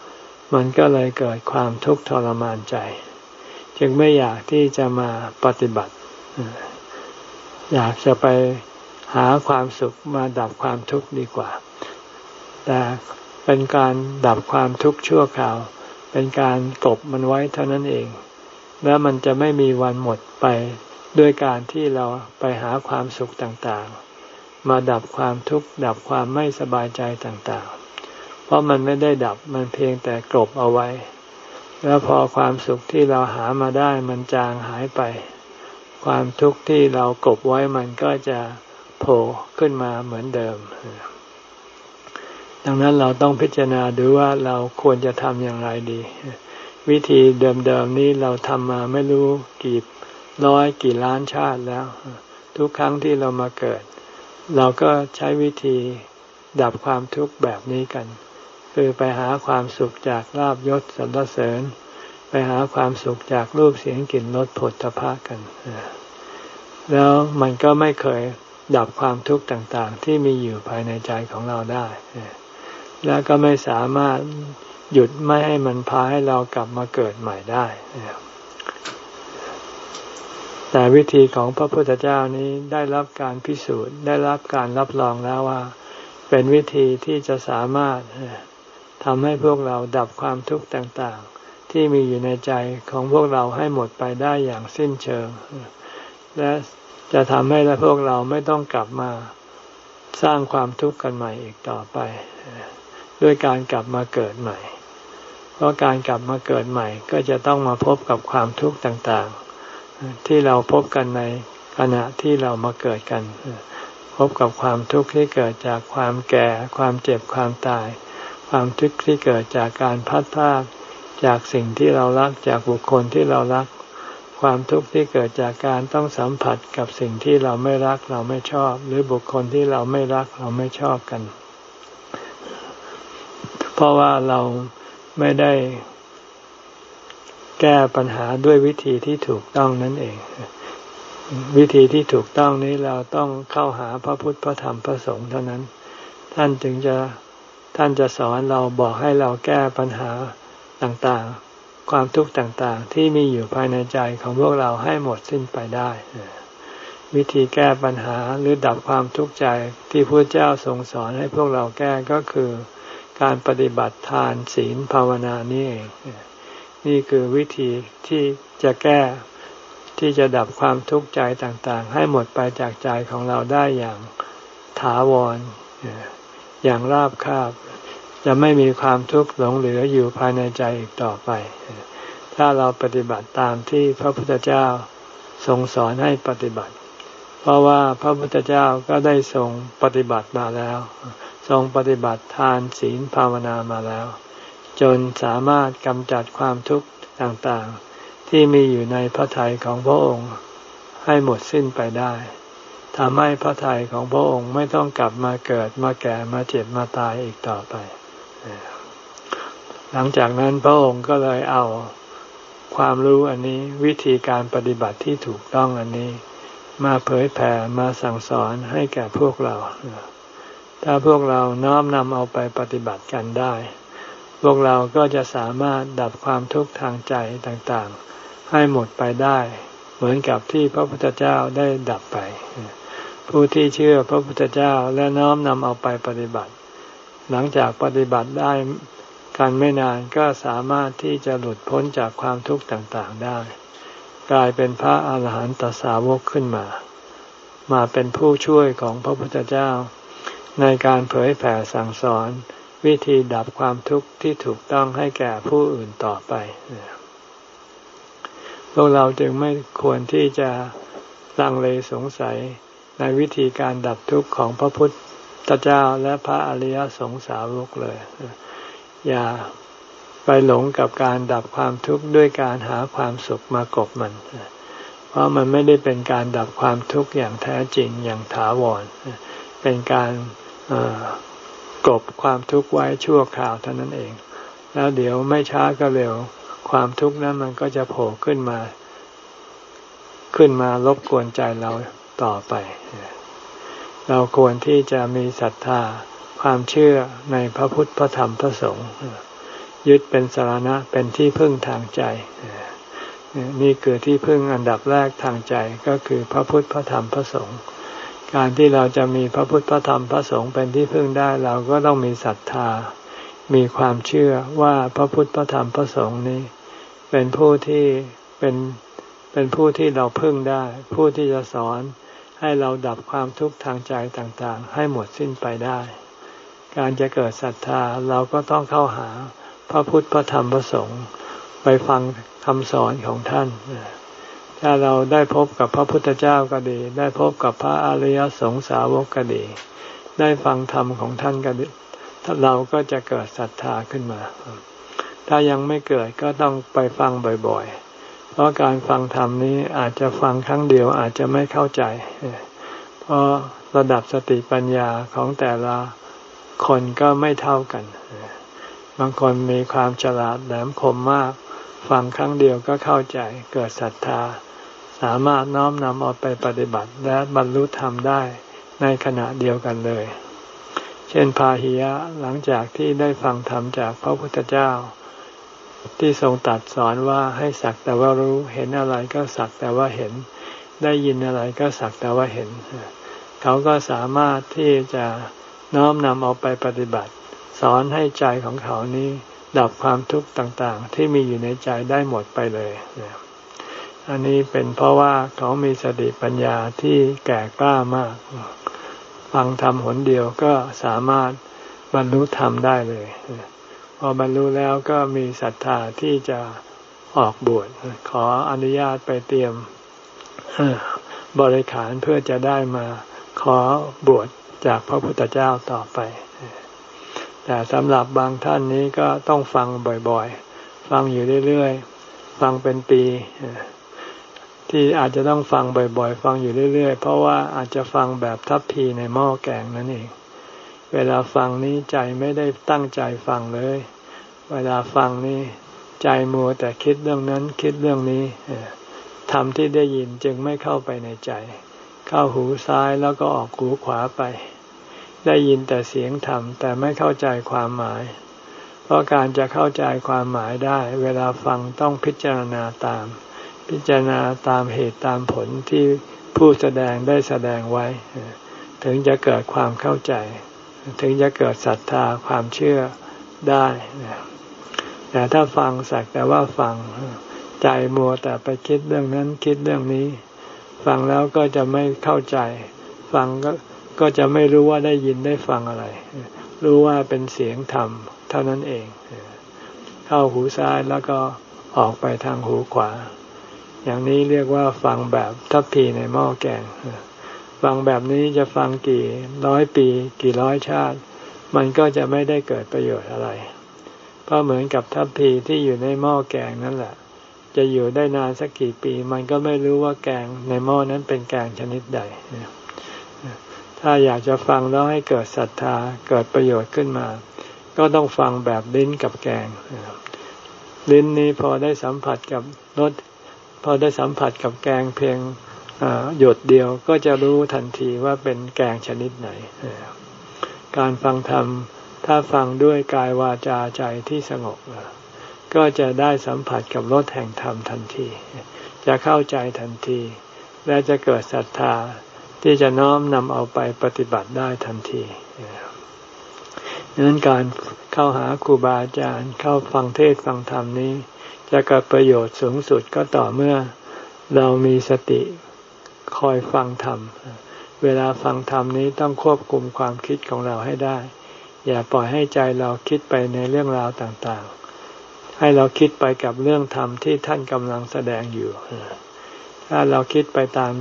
S1: มันก็เลยเกิดความทุกข์ทรมานใจ จึงไม่อยากที่จะมาปฏิบัติ อยากจะไปหาความสุขมาดับความทุกข์ดีกว่า แต่เป็นการดับความทุกข์ชั่วคราว เป็นการกบมันไว้เท่านั้นเอง แล้วมันจะไม่มีวันหมดไปด้วยการที่เราไปหาความสุขต่างๆ มาดับความทุกข์ดับความไม่สบายใจต่างๆ เพราะมันไม่ได้ดับมันเพียงแต่กลบเอาไว้ แล้วพอความสุขที่เราหามาได้มันจางหายไป ความทุกข์ที่เรากบไว้มันก็จะโผล่ขึ้นมาเหมือนเดิม ดังนั้นเราต้องพิจารณาดูว่าเราควรจะทำอย่างไรดี วิธีเดิมๆนี้เราทำมาไม่รู้กี่ร้อยกี่ล้านชาติแล้ว ทุกครั้งที่เรามาเกิด เราก็ใช้วิธีดับความทุกข์แบบนี้กัน คือไปหาความสุขจากลาบยศสรรเสริญ ไปหาความสุขจากรูปเสียงกลิ่นรสผลตภะกัน แล้วมันก็ไม่เคยดับความทุกข์ต่างๆ ที่มีอยู่ภายในใจของเราได้ แล้วก็ไม่สามารถหยุดไม่ให้มันพาให้เรากลับมาเกิดใหม่ได้ แต่วิธีของพระพุทธเจ้านี้ได้รับการพิสูจน์ ได้รับการรับรองแล้วว่า เป็นวิธีที่จะสามารถ ทำให้พวกเราดับความทุกข์ต่างๆ ที่มีอยู่ในใจของพวกเราให้หมดไปได้อย่างสิ้นเชิง และจะทำให้พวกเราไม่ต้องกลับมาสร้างความทุกข์กันใหม่อีกต่อไป ด้วยการกลับมาเกิดใหม่ เพราะการกลับมาเกิดใหม่ ก็จะต้องมาพบกับความทุกข์ต่างๆ ที่เราพบกันในขณะที่เรามาเกิดกัน พบกับความทุกข์ที่เกิดจากความแก่ ความเจ็บความตาย ความทุกข์ที่เกิดจากการพัดพากจากสิ่งที่เรารักจากบุคคลที่เรารัก ความทุกข์ที่เกิดจากการต้องสัมผัสกับสิ่งที่เราไม่รักเราไม่ชอบ หรือบุคคลที่เราไม่รักเราไม่ชอบกัน เพราะว่าเราไม่ได้แก้ปัญหาด้วยวิธีที่ถูกต้องนั่นเอง วิธีที่ถูกต้องนี้เราต้องเข้าหาพระพุทธพระธรรมพระสงฆ์เท่านั้น ท่านจึงจะ ท่านจะสอนเราบอกให้เราแก้ปัญหาต่างๆ ความทุกข์ต่างๆ ที่มีอยู่ภายในใจของพวกเราให้หมดสิ้นไปได้ วิธีแก้ปัญหาหรือดับความทุกข์ใจที่พระเจ้าทรงสอนให้พวกเราแก้ก็คือการปฏิบัติทานศีลภาวนานี่เอง นี่คือวิธีที่จะแก้ที่จะดับความทุกข์ใจต่างๆ ให้หมดไปจากใจของเราได้อย่างถาวรอย่างราบคาบ จะไม่มีความทุกข์หลงเหลืออยู่ภายในใจอีกต่อไป ถ้าเราปฏิบัติตามที่พระพุทธเจ้าทรงสอนให้ปฏิบัติ เพราะว่าพระพุทธเจ้าก็ได้ทรงปฏิบัติมาแล้ว ทรงปฏิบัติทานศีลภาวนามาแล้ว จนสามารถกำจัดความทุกข์ต่างๆ ที่มีอยู่ในพระทัยของพระองค์ให้หมดสิ้นไปได้ทำให้พระทัยของพระองค์ไม่ต้องกลับมาเกิดมาแก่มาเจ็บมาตายอีกต่อไป หลังจากนั้นพระองค์ก็เลยเอาความรู้อันนี้วิธีการปฏิบัติที่ถูกต้องอันนี้ มาเผยแผ่มาสั่งสอนให้แก่พวกเรา ถ้าพวกเราน้อมนำเอาไปปฏิบัติกันได้ พวกเราก็จะสามารถดับความทุกข์ทางใจต่างๆ ให้หมดไปได้ เหมือนกับที่พระพุทธเจ้าได้ดับไป ผู้ที่เชื่อพระพุทธเจ้าและน้อมนำเอาไปปฏิบัติ หลังจากปฏิบัติได้กันไม่นานก็สามารถที่จะหลุดพ้นจากความทุกข์ต่างๆได้ กลายเป็นพระอาหารหันตสาวกขึ้นมา มาเป็นผู้ช่วยของพระพุทธเจ้า ในการเผยแผ่สั่งสอน วิธีดับความทุกข์ที่ถูกต้องให้แก่ผู้อื่นต่อไปพวกเราจึงไม่ควรที่จะลังเลสงสัยในวิธีการดับทุกข์ของพระพุทธ เจ้าและพระอริยสงสาวกเลย อย่าไปหลงกับการดับความทุกข์ด้วยการหาความสุขมากบมัน เพราะมันไม่ได้เป็นการดับความทุกข์อย่างแท้จริงอย่างถาวร เป็นการกบความทุกข์ไว้ชั่วคราวเท่านั้นเอง แล้วเดี๋ยวไม่ช้าก็เร็ว ความทุกข์นั้นมันก็จะโผล่ขึ้นมา ขึ้นมารบกวนใจเราต่อไป เราควรที่จะมีศรัทธาความเชื่อในพระพุทธพระธรรมพระสงฆ์ยึดเป็นสารณะเป็นที่พึ่งทางใจ นี่คือที่พึ่งอันดับแรกทางใจก็คือพระพุทธพระธรรมพระสงฆ์การที่เราจะมีพระพุทธพระธรรมพระสงฆ์เป็นที่พึ่งได้เราก็ต้องมีศรัทธา มีความเชื่อว่าพระพุทธพระธรรมพระสงฆ์นี้ เป็นผู้ที่เป็นเป็นผู้ที่เราพึ่งได้ ผู้ที่จะสอน ให้เราดับความทุกข์ทางใจต่างๆ ให้หมดสิ้นไปได้ การจะเกิดศรัทธาเราก็ต้องเข้าหาพระพุทธพระธรรมพระสงฆ์ไปฟังคำสอนของท่าน ถ้าเราได้พบกับพระพุทธเจ้าก็ดี ได้พบกับพระอริยสงสาวกก็ดี ได้ฟังธรรมของท่านก็ดีเราก็จะเกิดศรัทธาขึ้นมา ถ้ายังไม่เกิดก็ต้องไปฟังบ่อยๆ เพราะการฟังธรรมนี้อาจจะฟังครั้งเดียวอาจจะไม่เข้าใจ เพราะระดับสติปัญญาของแต่ละคนก็ไม่เท่ากัน บางคนมีความฉลาดแหลมคมมาก ฟังครั้งเดียวก็เข้าใจเกิดศรัทธา สามารถน้อมนำเอาไปปฏิบัติและบรรลุธรรมได้ในขณะเดียวกันเลย เช่นพาหิยะหลังจากที่ได้ฟังธรรมจากพระพุทธเจ้า ที่ทรงตัดสอนว่าให้สักแต่ว่ารู้เห็นอะไรก็สักแต่ว่าเห็น ได้ยินอะไรก็สักแต่ว่าเห็น เขาก็สามารถที่จะน้อมนำเอาไปปฏิบัติ สอนให้ใจของเขานี้ดับความทุกข์ต่างๆ ที่มีอยู่ในใจได้หมดไปเลยอันนี้เป็นเพราะว่าเขามีสติปัญญาที่แก่กล้ามาก ฟังธรรมหนเดียวก็สามารถบรรลุธรรมได้เลย พอบรรลุแล้วก็มีศรัทธาที่จะออกบวชขออนุญาตไปเตรียมบริขารเพื่อจะได้มาขอบวชจากพระพุทธเจ้าต่อไป แต่สำหรับบางท่านนี้ก็ต้องฟังบ่อยๆ ฟังอยู่เรื่อยๆ ฟังเป็นปี ที่อาจจะต้องฟังบ่อยๆ ฟังอยู่เรื่อยๆ เพราะว่าอาจจะฟังแบบทัพพีในหม้อแกงนั่นเอง เวลาฟังนี้ใจไม่ได้ตั้งใจฟังเลย เวลาฟังนี้ใจมัวแต่คิดเรื่องนั้นคิดเรื่องนี้ทำที่ได้ยินจึงไม่เข้าไปในใจ เข้าหูซ้ายแล้วก็ออกหูขวาไป ได้ยินแต่เสียงธรรมแต่ไม่เข้าใจความหมาย เพราะการจะเข้าใจความหมายได้ เวลาฟังต้องพิจารณาตาม พิจารณาตามเหตุตามผลที่ผู้แสดงได้แสดงไว้ ถึงจะเกิดความเข้าใจ ถึงจะเกิดศรัทธาความเชื่อได้แต่ถ้าฟังสักแต่ว่าฟังใจมัวแต่ไปคิดเรื่องนั้นคิดเรื่องนี้ ฟังแล้วก็จะไม่เข้าใจ ฟังก็ก็จะไม่รู้ว่าได้ยินได้ฟังอะไร รู้ว่าเป็นเสียงธรรม เท่านั้นเอง เข้าหูซ้ายแล้วก็ออกไปทางหูขวา อย่างนี้เรียกว่าฟังแบบทัพพีในหม้อแกง ฟังแบบนี้จะฟังกี่ร้อยปี กี่ร้อยชาติ มันก็จะไม่ได้เกิดประโยชน์อะไร เพราะเหมือนกับทัพพีที่อยู่ในหม้อแกงนั่นแหละ จะอยู่ได้นานสักกี่ปี มันก็ไม่รู้ว่าแกงในหม้อนั้นเป็นแกงชนิดใด ถ้าอยากจะฟังแล้วให้เกิดศรัทธาเกิดประโยชน์ขึ้นมา ก็ต้องฟังแบบลิ้นกับแกงลิ้นนี้พอได้สัมผัสกับรสพอได้สัมผัสกับแกงเพียง หยดเดียวก็จะรู้ทันทีว่าเป็นแกงชนิดไหน การฟังธรรมถ้าฟังด้วยกายวาจาใจที่สงบก็จะได้สัมผัสกับรสแห่งธรรมทันที จะเข้าใจทันที และจะเกิดศรัทธาที่จะน้อมนำเอาไปปฏิบัติได้ทันทีดังนั้นการเข้าหาครูบาอาจารย์เข้าฟังเทศฟังธรรมนี้ จะเกิดประโยชน์สูงสุดก็ต่อเมื่อเรามีสติ คอยฟังธรรม เวลาฟังธรรมนี้ต้องควบคุมความคิดของเราให้ได้ อย่าปล่อยให้ใจเราคิดไปในเรื่องราวต่างๆ ให้เราคิดไปกับเรื่องธรรมที่ท่านกำลังแสดงอยู่ ถ้าเราคิดไปตาม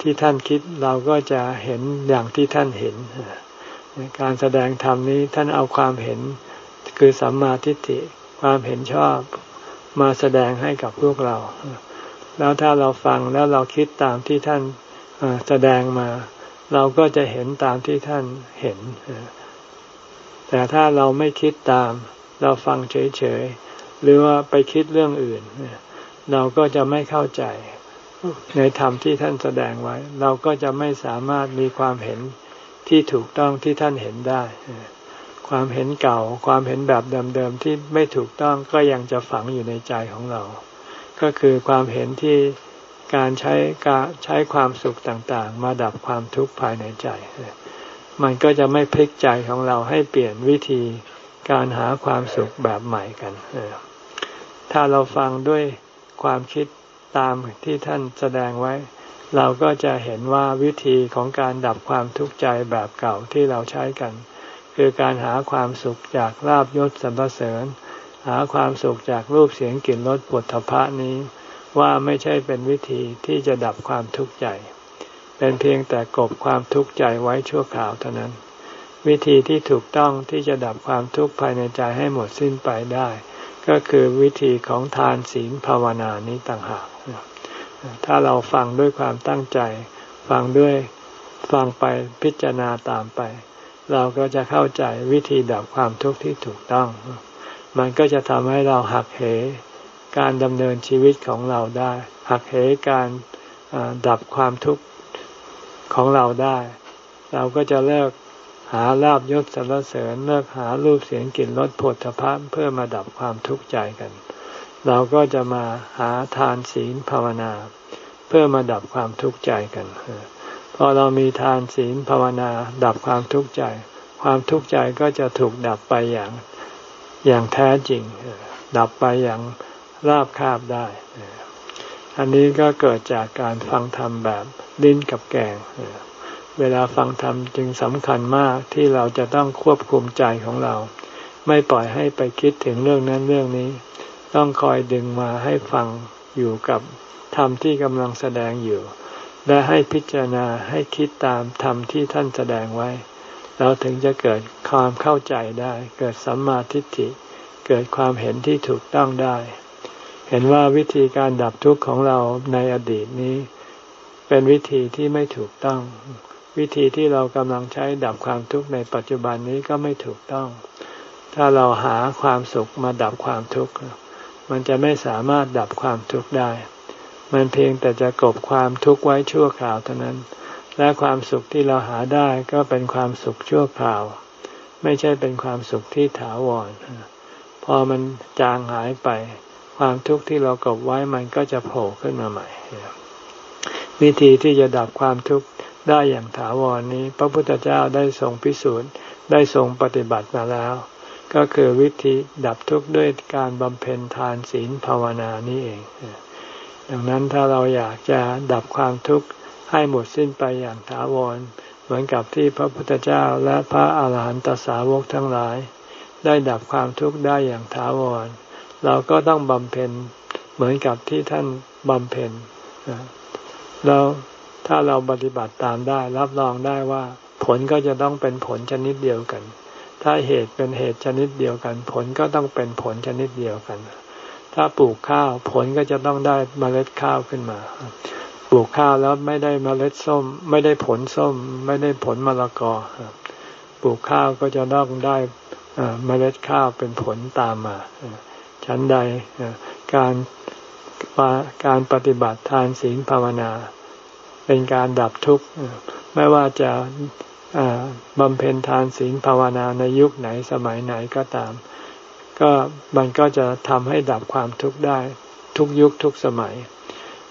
S1: ที่ท่านคิดเราก็จะเห็นอย่างที่ท่านเห็น การแสดงธรรมนี้ท่านเอาความเห็นคือสัมมาทิฏฐิความเห็นชอบมาแสดงให้กับพวกเรา แล้วถ้าเราฟังแล้วเราคิดตามที่ท่านแสดงมา เราก็จะเห็นตามที่ท่านเห็น แต่ถ้าเราไม่คิดตาม เราฟังเฉยๆ หรือว่าไปคิดเรื่องอื่น เราก็จะไม่เข้าใจในธรรมที่ท่านแสดงไว้ เราก็จะไม่สามารถมีความเห็นที่ถูกต้องที่ท่านเห็นได้ ความเห็นเก่า ความเห็นแบบเดิมๆที่ไม่ถูกต้องก็ยังจะฝังอยู่ในใจของเรา ก็คือความเห็นที่การใช้การใช้ความสุขต่างๆ มาดับความทุกข์ภายในใจ มันก็จะไม่พลิกใจของเราให้เปลี่ยนวิธีการหาความสุขแบบใหม่กัน ถ้าเราฟังด้วยความคิดตามที่ท่านแสดงไว้ เราก็จะเห็นว่าวิธีของการดับความทุกข์ใจแบบเก่าที่เราใช้กัน คือการหาความสุขจากลาบยศสรรเสริญ หาความสุขจากรูปเสียงกลิ่นรสปุถะพะนี้ว่าไม่ใช่เป็นวิธีที่จะดับความทุกข์ใจ เป็นเพียงแต่กบความทุกข์ใจไว้ชั่วคราวเท่านั้น วิธีที่ถูกต้องที่จะดับความทุกข์ภายในใจให้หมดสิ้นไปได้ ก็คือวิธีของทานศีลภาวนานี้ต่างหาก ถ้าเราฟังด้วยความตั้งใจ ฟังด้วยฟังไปพิจารณาตามไป เราก็จะเข้าใจวิธีดับความทุกข์ที่ถูกต้อง มันก็จะทำให้เราหักเหการดำเนินชีวิตของเราได้ หักเหการดับความทุกข์ของเราได้ เราก็จะเลิกหาลาบยศสรรเสริญเลิกหารูปเสียงกลิ่นรสผลพภะเพื่อมาดับความทุกข์ใจกัน เราก็จะมาหาทานศีลภาวนา เพื่อมาดับความทุกข์ใจกันพอเรามีทานศีลภาวนา ดับความทุกข์ใจ ความทุกข์ใจก็จะถูกดับไปอย่าง อย่างแท้จริง ดับไปอย่างราบคาบได้ อันนี้ก็เกิดจากการฟังธรรมแบบลิ้นกับแกง เวลาฟังธรรมจึงสำคัญมากที่เราจะต้องควบคุมใจของเรา ไม่ปล่อยให้ไปคิดถึงเรื่องนั้นเรื่องนี้ ต้องคอยดึงมาให้ฟังอยู่กับธรรมที่กำลังแสดงอยู่ และให้พิจารณาให้คิดตามธรรมที่ท่านแสดงไว้ เราถึงจะเกิดความเข้าใจได้ เกิดสัมมาทิฏฐิ เกิดความเห็นที่ถูกต้องได้ เห็นว่าวิธีการดับทุกข์ของเราในอดีตนี้ เป็นวิธีที่ไม่ถูกต้อง วิธีที่เรากำลังใช้ดับความทุกข์ในปัจจุบันนี้ก็ไม่ถูกต้อง ถ้าเราหาความสุขมาดับความทุกข์มันจะไม่สามารถดับความทุกข์ได้ มันเพียงแต่จะกบความทุกข์ไว้ชั่วคราวเท่านั้น และความสุขที่เราหาได้ก็เป็นความสุขชั่วคราว ไม่ใช่เป็นความสุขที่ถาวร พอมันจางหายไป ความทุกข์ที่เรากบไว้มันก็จะโผล่ขึ้นมาใหม่ วิธีที่จะดับความทุกข์ได้อย่างถาวรนนี้ พระพุทธเจ้าได้ทรงพิสูจน์ได้ทรงปฏิบัติมาแล้ว ก็คือวิธีดับทุกข์ด้วยการบำเพ็ญทานศีลภาวนานี่เองดังนั้นถ้าเราอยากจะดับความทุกข์ ให้หมดสิ้นไปอย่างถาวร เหมือนกับที่พระพุทธเจ้าและพระอาหารหันตสาวกทั้งหลาย ได้ดับความทุกข์ได้อย่างถาวร เราก็ต้องบำเพ็ญเหมือนกับที่ท่านบำเพ็ญแล้วถ้าเราปฏิบัติตามได้รับรองได้ว่า ผลก็จะต้องเป็นผลชนิดเดียวกัน ถ้าเหตุเป็นเหตุชนิดเดียวกัน ผลก็ต้องเป็นผลชนิดเดียวกัน ถ้าปลูกข้าวผลก็จะต้องได้เมล็ดข้าวขึ้นมา ปลูกข้าวแล้วไม่ได้เมล็ดส้ม ไม่ได้ผลส้ม ไม่ได้ผลมะละกอปลูกข้าวก็จะต้องได้เมล็ดข้าวเป็นผลตามมาชั้นใดการการปฏิบัติทานศีลภาวนา เป็นการดับทุกข์ไม่ว่าจะบำเพ็ญทานศีลภาวนาในยุคไหนสมัยไหนก็ตาม ก็มันก็จะทำให้ดับความทุกข์ได้ทุกยุคทุกสมัย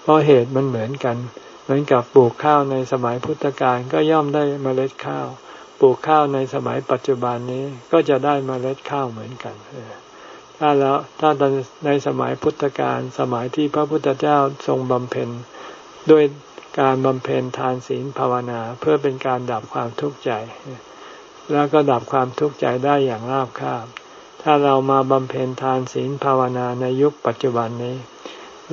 S1: เพราะเหตุมันเหมือนกัน เหมือนกับปลูกข้าวในสมัยพุทธกาลก็ย่อมได้เมล็ดข้าว ปลูกข้าวในสมัยปัจจุบันนี้ก็จะได้เมล็ดข้าวเหมือนกันถ้าแล้วถ้าในสมัยพุทธกาลสมัยที่พระพุทธเจ้าทรงบำเพ็ญด้วยการบำเพ็ญทานศีลภาวนา เพื่อเป็นการดับความทุกข์ใจ แล้วก็ดับความทุกข์ใจได้อย่างราบคาบ ถ้าเรามาบำเพ็ญทานศีลภาวนาในยุคปัจจุบันนี้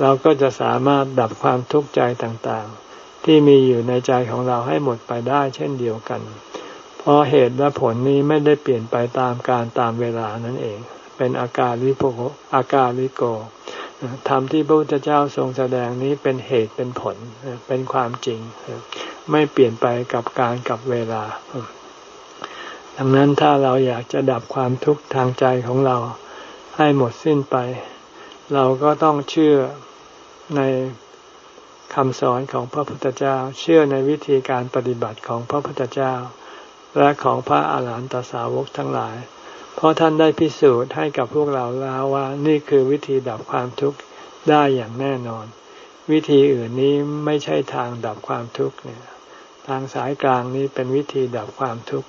S1: เราก็จะสามารถดับความทุกข์ใจต่างๆ ที่มีอยู่ในใจของเราให้หมดไปได้เช่นเดียวกัน เพราะเหตุและผลนี้ไม่ได้เปลี่ยนไปตามการตามเวลานั่นเอง เป็นอาการลิโกอาการลิโกธรรมที่พระพุทธเจ้าทรงแสดงนี้เป็นเหตุเป็นผลเป็นความจริง ไม่เปลี่ยนไปกับการกับเวลา ดังนั้นถ้าเราอยากจะดับความทุกข์ทางใจของเราให้หมดสิ้นไป เราก็ต้องเชื่อในคำสอนของพระพุทธเจ้า เชื่อในวิธีการปฏิบัติของพระพุทธเจ้า และของพระอาหารหันตสาวกทั้งหลาย เพราะท่านได้พิสูจน์ให้กับพวกเราแล้วว่านี่คือวิธีดับความทุกข์ได้อย่างแน่นอน วิธีอื่นนี้ไม่ใช่ทางดับความทุกข์เนี่ยทางสายกลางนี้เป็นวิธีดับความทุกข์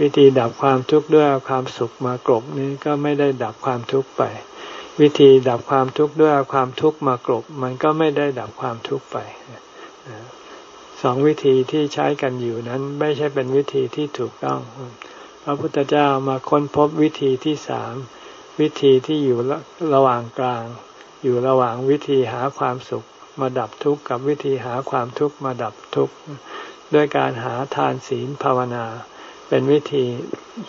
S1: วิธีดับความทุกข์ด้วยความสุขมากรบนี้ก็ไม่ได้ดับความทุกข์ไป วิธีดับความทุกข์ด้วยความทุกข์มากรบมันก็ไม่ได้ดับความทุกข์ไปสองวิธีที่ใช้กันอยู่นั้นไม่ใช่เป็นวิธีที่ถูกต้อง พระพุทธเจ้ามาค้นพบวิธีที่สามวิธีที่อยู่ระหว่างกลาง อยู่ระหว่างวิธีหาความสุขมาดับทุกข์กับวิธีหาความทุกข์มาดับทุกข์ด้วยการหาทานศีลภาวนา เป็นวิธี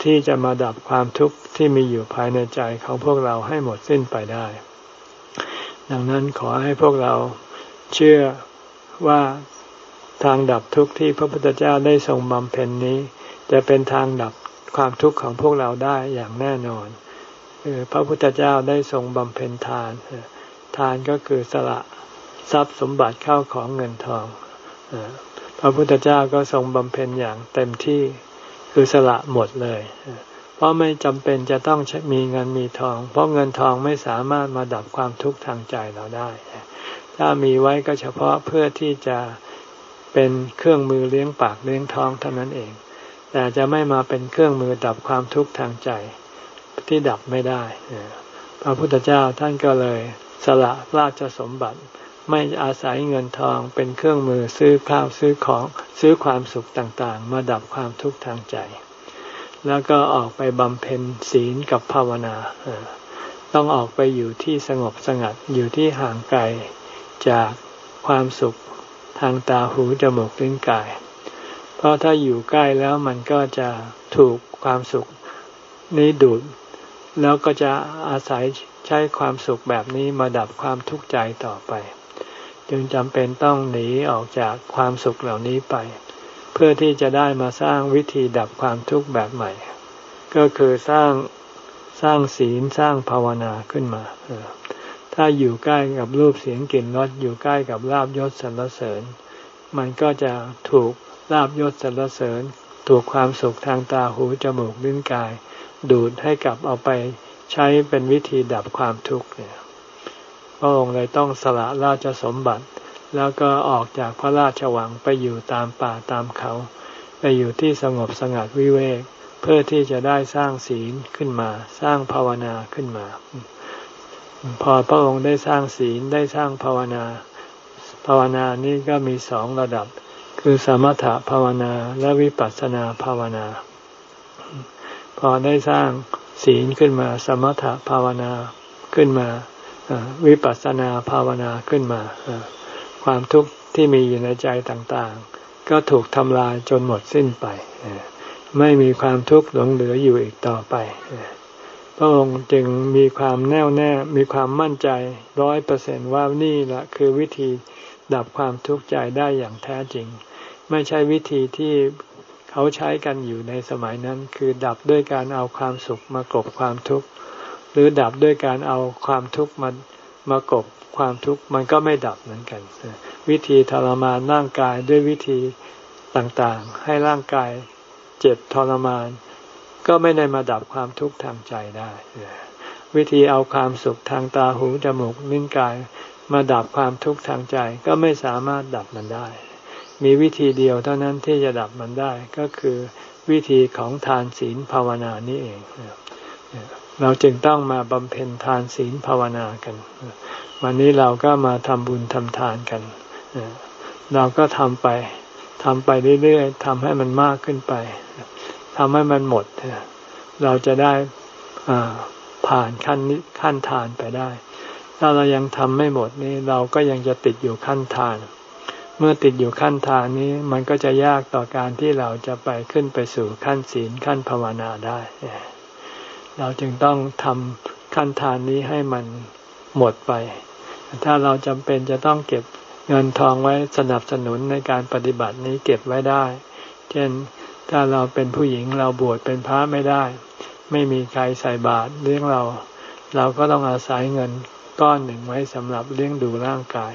S1: ที่จะมาดับความทุกข์ที่มีอยู่ภายในใจของพวกเราให้หมดสิ้นไปได้ ดังนั้นขอให้พวกเราเชื่อว่าทางดับทุกข์ที่พระพุทธเจ้าได้ทรงบำเพ็ญนี้ จะเป็นทางดับความทุกข์ของพวกเราได้อย่างแน่นอนคือพระพุทธเจ้าได้ทรงบำเพ็ญทาน ทานก็คือสละทรัพย์สมบัติเข้าของเงินทอง พระพุทธเจ้าก็ทรงบำเพ็ญอย่างเต็มที่ คือสละหมดเลย เพราะไม่จำเป็นจะต้องมีเงินมีทอง เพราะเงินทองไม่สามารถมาดับความทุกข์ทางใจเราได้ ถ้ามีไว้ก็เฉพาะเพื่อที่จะเป็นเครื่องมือเลี้ยงปากเลี้ยงท้องเท่านั้นเอง แต่จะไม่มาเป็นเครื่องมือดับความทุกข์ทางใจที่ดับไม่ได้ พระพุทธเจ้าท่านก็เลยสละราชสมบัติ ไม่อาศัยเงินทองเป็นเครื่องมือซื้อข้าวซื้อของซื้อความสุขต่างๆ มาดับความทุกข์ทางใจ แล้วก็ออกไปบำเพ็ญศีลกับภาวนาต้องออกไปอยู่ที่สงบสงัดอยู่ที่ห่างไกลจากความสุขทางตาหูจมูกลิ้นกาย เพราะถ้าอยู่ใกล้แล้วมันก็จะถูกความสุขนี้ดูด แล้วก็จะอาศัยใช้ความสุขแบบนี้มาดับความทุกข์ใจต่อไป จึงจำเป็นต้องหนีออกจากความสุขเหล่านี้ไป เพื่อที่จะได้มาสร้างวิธีดับความทุกข์แบบใหม่ ก็คือสร้างสร้างศีลสร้างภาวนาขึ้นมาถ้าอยู่ใกล้กับรูปเสียงกลิ่นรสอยู่ใกล้กับลาบยศสรรเสริญ มันก็จะถูกลาบยศสรรเสริญ ถูกความสุขทางตาหูจมูกลิ้นกาย ดูดให้กลับเอาไปใช้เป็นวิธีดับความทุกข์เนี่ย พระองค์เลยต้องสละราชสมบัติ แล้วก็ออกจากพระราชวังไปอยู่ตามป่าตามเขา ไปอยู่ที่สงบสงัดวิเวก เพื่อที่จะได้สร้างศีลขึ้นมา สร้างภาวนาขึ้นมา พอพระองค์ได้สร้างศีลได้สร้างภาวนา ภาวนานี้ก็มีสองระดับ คือสมถภาวนาและวิปัสสนาภาวนา พอได้สร้างศีลขึ้นมา สมถภาวนาขึ้นมา วิปัสสนาภาวนาขึ้นมา ความทุกข์ที่มีอยู่ในใจต่างๆ ก็ถูกทำลายจนหมดสิ้นไป ไม่มีความทุกข์หลงเหลืออยู่อีกต่อไป พระองค์จึงมีความแน่วแน่มีความมั่นใจร้อยเปอร์เซนว่านี่แหละคือวิธีดับความทุกข์ใจได้อย่างแท้จริง ไม่ใช่วิธีที่เขาใช้กันอยู่ในสมัยนั้น คือดับด้วยการเอาความสุขมากบความทุกข์ หรือดับด้วยการเอาความทุกข์มามากบความทุกข์มันก็ไม่ดับเหมือนกัน วิธีทรมานร่างกายด้วยวิธีต่างๆ ให้ร่างกายเจ็บทรมาน ก็ไม่ได้มาดับความทุกข์ทางใจได้ วิธีเอาความสุขทางตาหูจมูกลิ้นกาย มาดับความทุกข์ทางใจ ก็ไม่สามารถดับมันได้ มีวิธีเดียวเท่านั้นที่จะดับมันได้ก็คือวิธีของทานศีลภาวนานี่เอง เราจึงต้องมาบำเพ็ญทานศีลภาวนากัน วันนี้เราก็มาทำบุญทำทานกัน เราก็ทำไปทำไปเรื่อยๆทำให้มันมากขึ้นไปทำให้มันหมด เราจะได้ผ่านขั้นนี้ขั้นทานไปได้ ถ้าเรายังทำไม่หมดนี่เราก็ยังจะติดอยู่ขั้นทาน เมื่อติดอยู่ขั้นทานนี้มันก็จะยากต่อการที่เราจะไปขึ้นไปสู่ขั้นศีลขั้นภาวนาได้ เราจึงต้องทำขั้นทานนี้ให้มันหมดไป ถ้าเราจำเป็นจะต้องเก็บเงินทองไว้สนับสนุนในการปฏิบัตินี้เก็บไว้ได้ เช่นถ้าเราเป็นผู้หญิงเราบวชเป็นพระไม่ได้ ไม่มีใครใส่บาตรเลี้ยงเรา เราก็ต้องอาศัยเงินก้อนหนึ่งไว้สำหรับเลี้ยงดูร่างกาย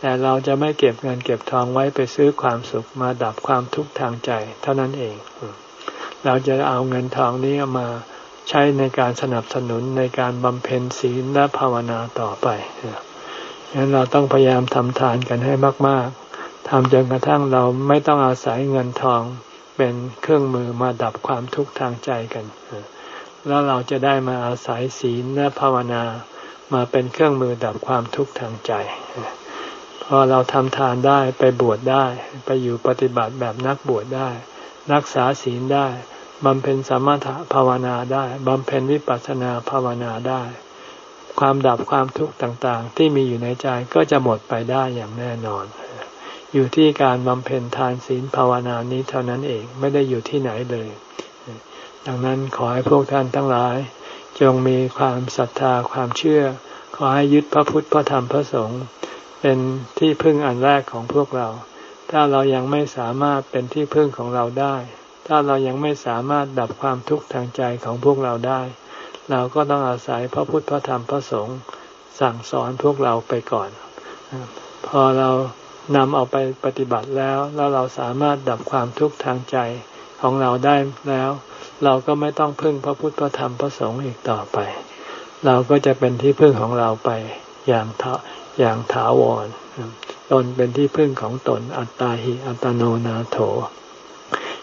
S1: แต่เราจะไม่เก็บเงินเก็บทองไว้ไปซื้อความสุขมาดับความทุกข์ทางใจ เท่านั้นเอง เราจะเอาเงินทองนี้มา ใช้ในการสนับสนุนในการบำเพ็ญศีลและภาวนาต่อไปฉะนั้นเราต้องพยายามทำทานกันให้มาก ๆทำจนกระทั่งเราไม่ต้องอาศัยเงินทองเป็นเครื่องมือมาดับความทุกข์ทางใจกัน แล้วเราจะได้มาอาศัยศีลและภาวนามาเป็นเครื่องมือดับความทุกข์ทางใจ พอเราทำทานได้ไปบวชได้ ไปอยู่ปฏิบัติแบบนักบวชได้ รักษาศีลได้ บำเพ็ญสมถะภาวนาได้บำเพ็ญวิปัสสนาภาวนาได้ ความดับความทุกข์ต่างๆ ที่มีอยู่ในใจก็จะหมดไปได้อย่างแน่นอน อยู่ที่การบำเพ็ญทานศีลภาวนานี้เท่านั้นเองไม่ได้อยู่ที่ไหนเลย ดังนั้นขอให้พวกท่านทั้งหลาย จงมีความศรัทธาความเชื่อ ขอให้ยึดพระพุทธพระธรรมพระสงฆ์เป็นที่พึ่งอันแรกของพวกเรา ถ้าเรายังไม่สามารถเป็นที่พึ่งของเราได้ ถ้าเรายังไม่สามารถดับความทุกข์ทางใจของพวกเราได้ เราก็ต้องอาศัยพระพุทธพระธรรมพระสงฆ์สั่งสอนพวกเราไปก่อน พอเรานำเอาไปปฏิบัติแล้ว แล้วเราสามารถดับความทุกข์ทางใจของเราได้แล้ว เราก็ไม่ต้องพึ่งพระพุทธพระธรรมพระสงฆ์อีกต่อไป เราก็จะเป็นที่พึ่งของเราไปอย่างเถอย่างถาวรตนเป็นที่พึ่งของตนอัตตาหิอัตโนนาโถ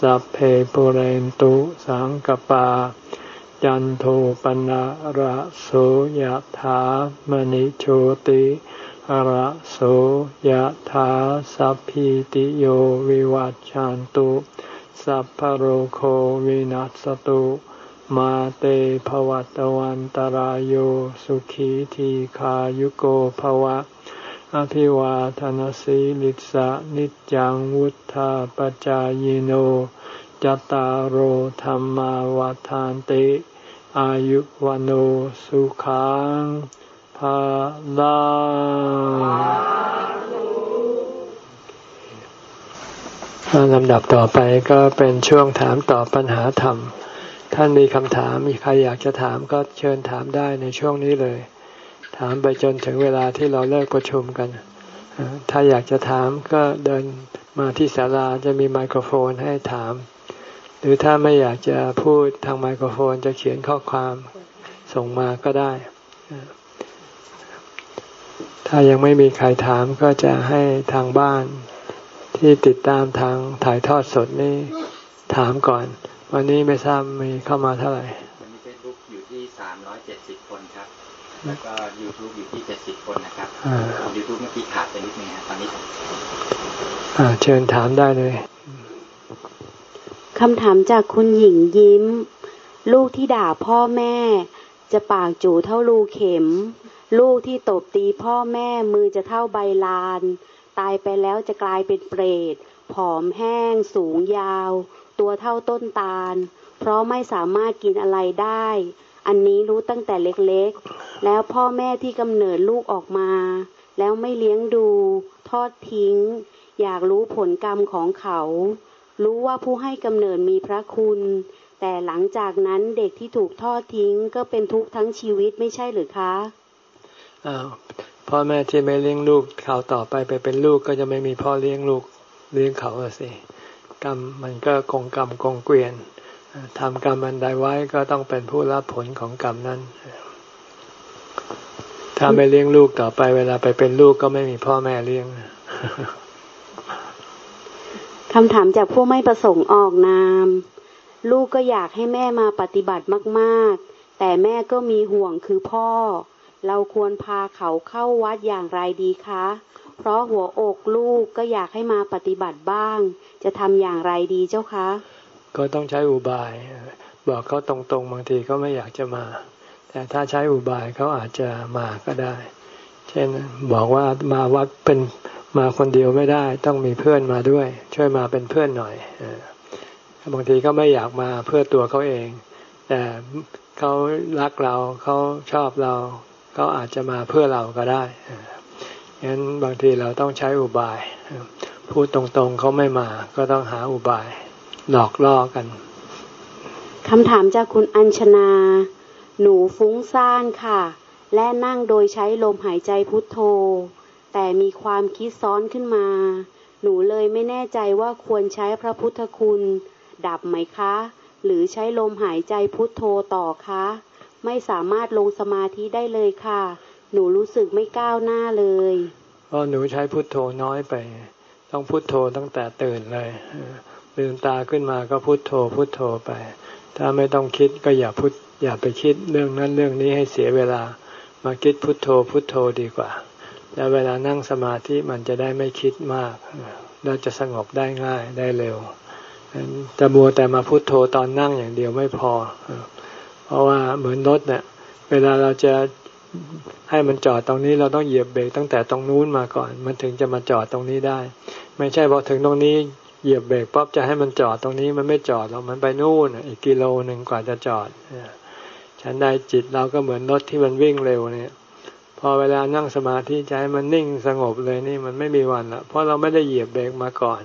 S1: สัพเพปุเรนตุสังกปา จันโทปนะระโสยถามณิโชติระโสยถาสัพพิติโยวิวัจจันตุ สัพพโรโควินัสตุมาเตภวัตวันตารโยสุขีทีขายุโกภวะ อภิวาทนสีลิสะนิจังวุธาปจายโนจตารโหธรรมาวาทานติ อายุวันโอสุขังภาลังลำดับต่อไปก็เป็นช่วงถามตอบปัญหาธรรม ท่านมีคำถามมีใครอยากจะถามก็เชิญถามได้ในช่วงนี้เลย ถามไปจนถึงเวลาที่เราเลิกประชุมกัน ถ้าอยากจะถามก็เดินมาที่ศาลาจะมีไมโครโฟนให้ถาม หรือถ้าไม่อยากจะพูดทางไมโครโฟนจะเขียนข้อความส่งมาก็ได้ ถ้ายังไม่มีใครถามก็จะให้ทางบ้านที่ติดตามทางถ่ายทอดสดนี่ถามก่อน วันนี้ไม่ทราบมีเข้ามาเท่าไหร่
S2: แล้วก็ยูทูบอยู่ที่เจ็ดสิบคนนะครับยูทูบเมื่อกี้ขาดไปนิดนึงครับตอนนี้
S1: อ่าเชิญถามได้เลย
S3: คำถามจากคุณหญิงยิ้ม ลูกที่ด่าพ่อแม่ จะปากจูเท่ารูเข็ม ลูกที่ตบตีพ่อแม่มือจะเท่าใบลาน ตายไปแล้วจะกลายเป็นเปรตผอมแห้ง สูงยาว ตัวเท่าต้นตาล เพราะไม่สามารถกินอะไรได้ อันนี้รู้ตั้งแต่เล็กๆ แล้วพ่อแม่ที่กำเนิดลูกออกมา แล้วไม่เลี้ยงดู ทอดทิ้ง อยากรู้ผลกรรมของเขา รู้ว่าผู้ให้กำเนิดมีพระคุณ แต่หลังจากนั้นเด็กที่ถูกทอดทิ้งก็เป็นทุกข์ทั้งชีวิตไม่ใช่หรือคะ
S1: อ้าวพ่อแม่ที่ไม่เลี้ยงลูกเขาต่อไปไปเป็นลูกก็จะไม่มีพ่อเลี้ยงลูกเลี้ยงเขาสิกรรมมันก็กงกรรมกงเกวียน ทำกรรมอันใดไว้ก็ต้องเป็นผู้รับผลของกรรมนั้น ถ้าไม่เลี้ยงลูกต่อไป เวลาไปเป็นลูกก็ไม่มีพ่อแม่เลี้ยง
S3: คำถามจากผู้ไม่ประสงค์ออกนาม ลูกก็อยากให้แม่มาปฏิบัติมาก ๆ แต่แม่ก็มีห่วงคือพ่อ เราควรพาเขาเข้าวัดอย่างไรดีคะ เพราะหัวอกลูกก็อยากให้มาปฏิบัติบ้าง จะทำอย่างไรดีเจ้าคะ
S1: ก็ต้องใช้อุบาย บอกเขาตรงๆ บางทีเขาไม่อยากจะมา แต่ถ้าใช้อุบายเขาอาจจะมาก็ได้ เช่นบอกว่ามาวัดเป็นมาคนเดียวไม่ได้ ต้องมีเพื่อนมาด้วย ช่วยมาเป็นเพื่อนหน่อยบางทีก็ไม่อยากมาเพื่อตัวเขาเอง แต่เขารักเราเขาชอบเราเขาอาจจะมาเพื่อเราก็ได้งั้นบางทีเราต้องใช้อุบาย พูดตรงๆเขาไม่มาก็ต้องหาอุบาย หลอกล่อกัน
S3: คำถามจากคุณอัญชนา หนูฟุ้งซ่านค่ะ และนั่งโดยใช้ลมหายใจพุทโธ แต่มีความคิดซ้อนขึ้นมา หนูเลยไม่แน่ใจว่าควรใช้พระพุทธคุณ ดับไหมคะ หรือใช้ลมหายใจพุทโธต่อคะ ไม่สามารถลงสมาธิได้เลยค่ะ หนูรู้สึกไม่ก้าวหน้าเลย
S1: เพราะหนูใช้พุทโธน้อยไป ต้องพุทโธตั้งแต่ตื่นเลย ลืมตาขึ้นมาก็พุทโธพุทโธไป ถ้าไม่ต้องคิดก็อย่าพุทอย่าไปคิดเรื่องนั้นเรื่องนี้ให้เสียเวลา มาคิดพุทโธพุทโธดีกว่า แล้วเวลานั่งสมาธิมันจะได้ไม่คิดมากเราจะสงบได้ง่ายได้เร็วจะมัวแต่มาพุโทโธตอนนั่งอย่างเดียวไม่พอ เพราะว่าเหมือนรถเนี่ยเวลาเราจะให้มันจอดตรงนี้เราต้องเหยียบเบรกตั้งแต่ตรงนู้นมาก่อน มันถึงจะมาจอดตรงนี้ได้ ไม่ใช่พอถึงตรงนี้ เหยียบเบรกปั๊บจะให้มันจอดตรงนี้มันไม่จอดหรอกมันไปนู่นอีกกิโลหนึ่งกว่าจะจอดฉันได้จิตเราก็เหมือนรถที่มันวิ่งเร็วเนี่ย พอเวลานั่งสมาธิใจมันนิ่งสงบเลยนี่มันไม่มีวันละเพราะเราไม่ได้เหยียบเบรกมาก่อน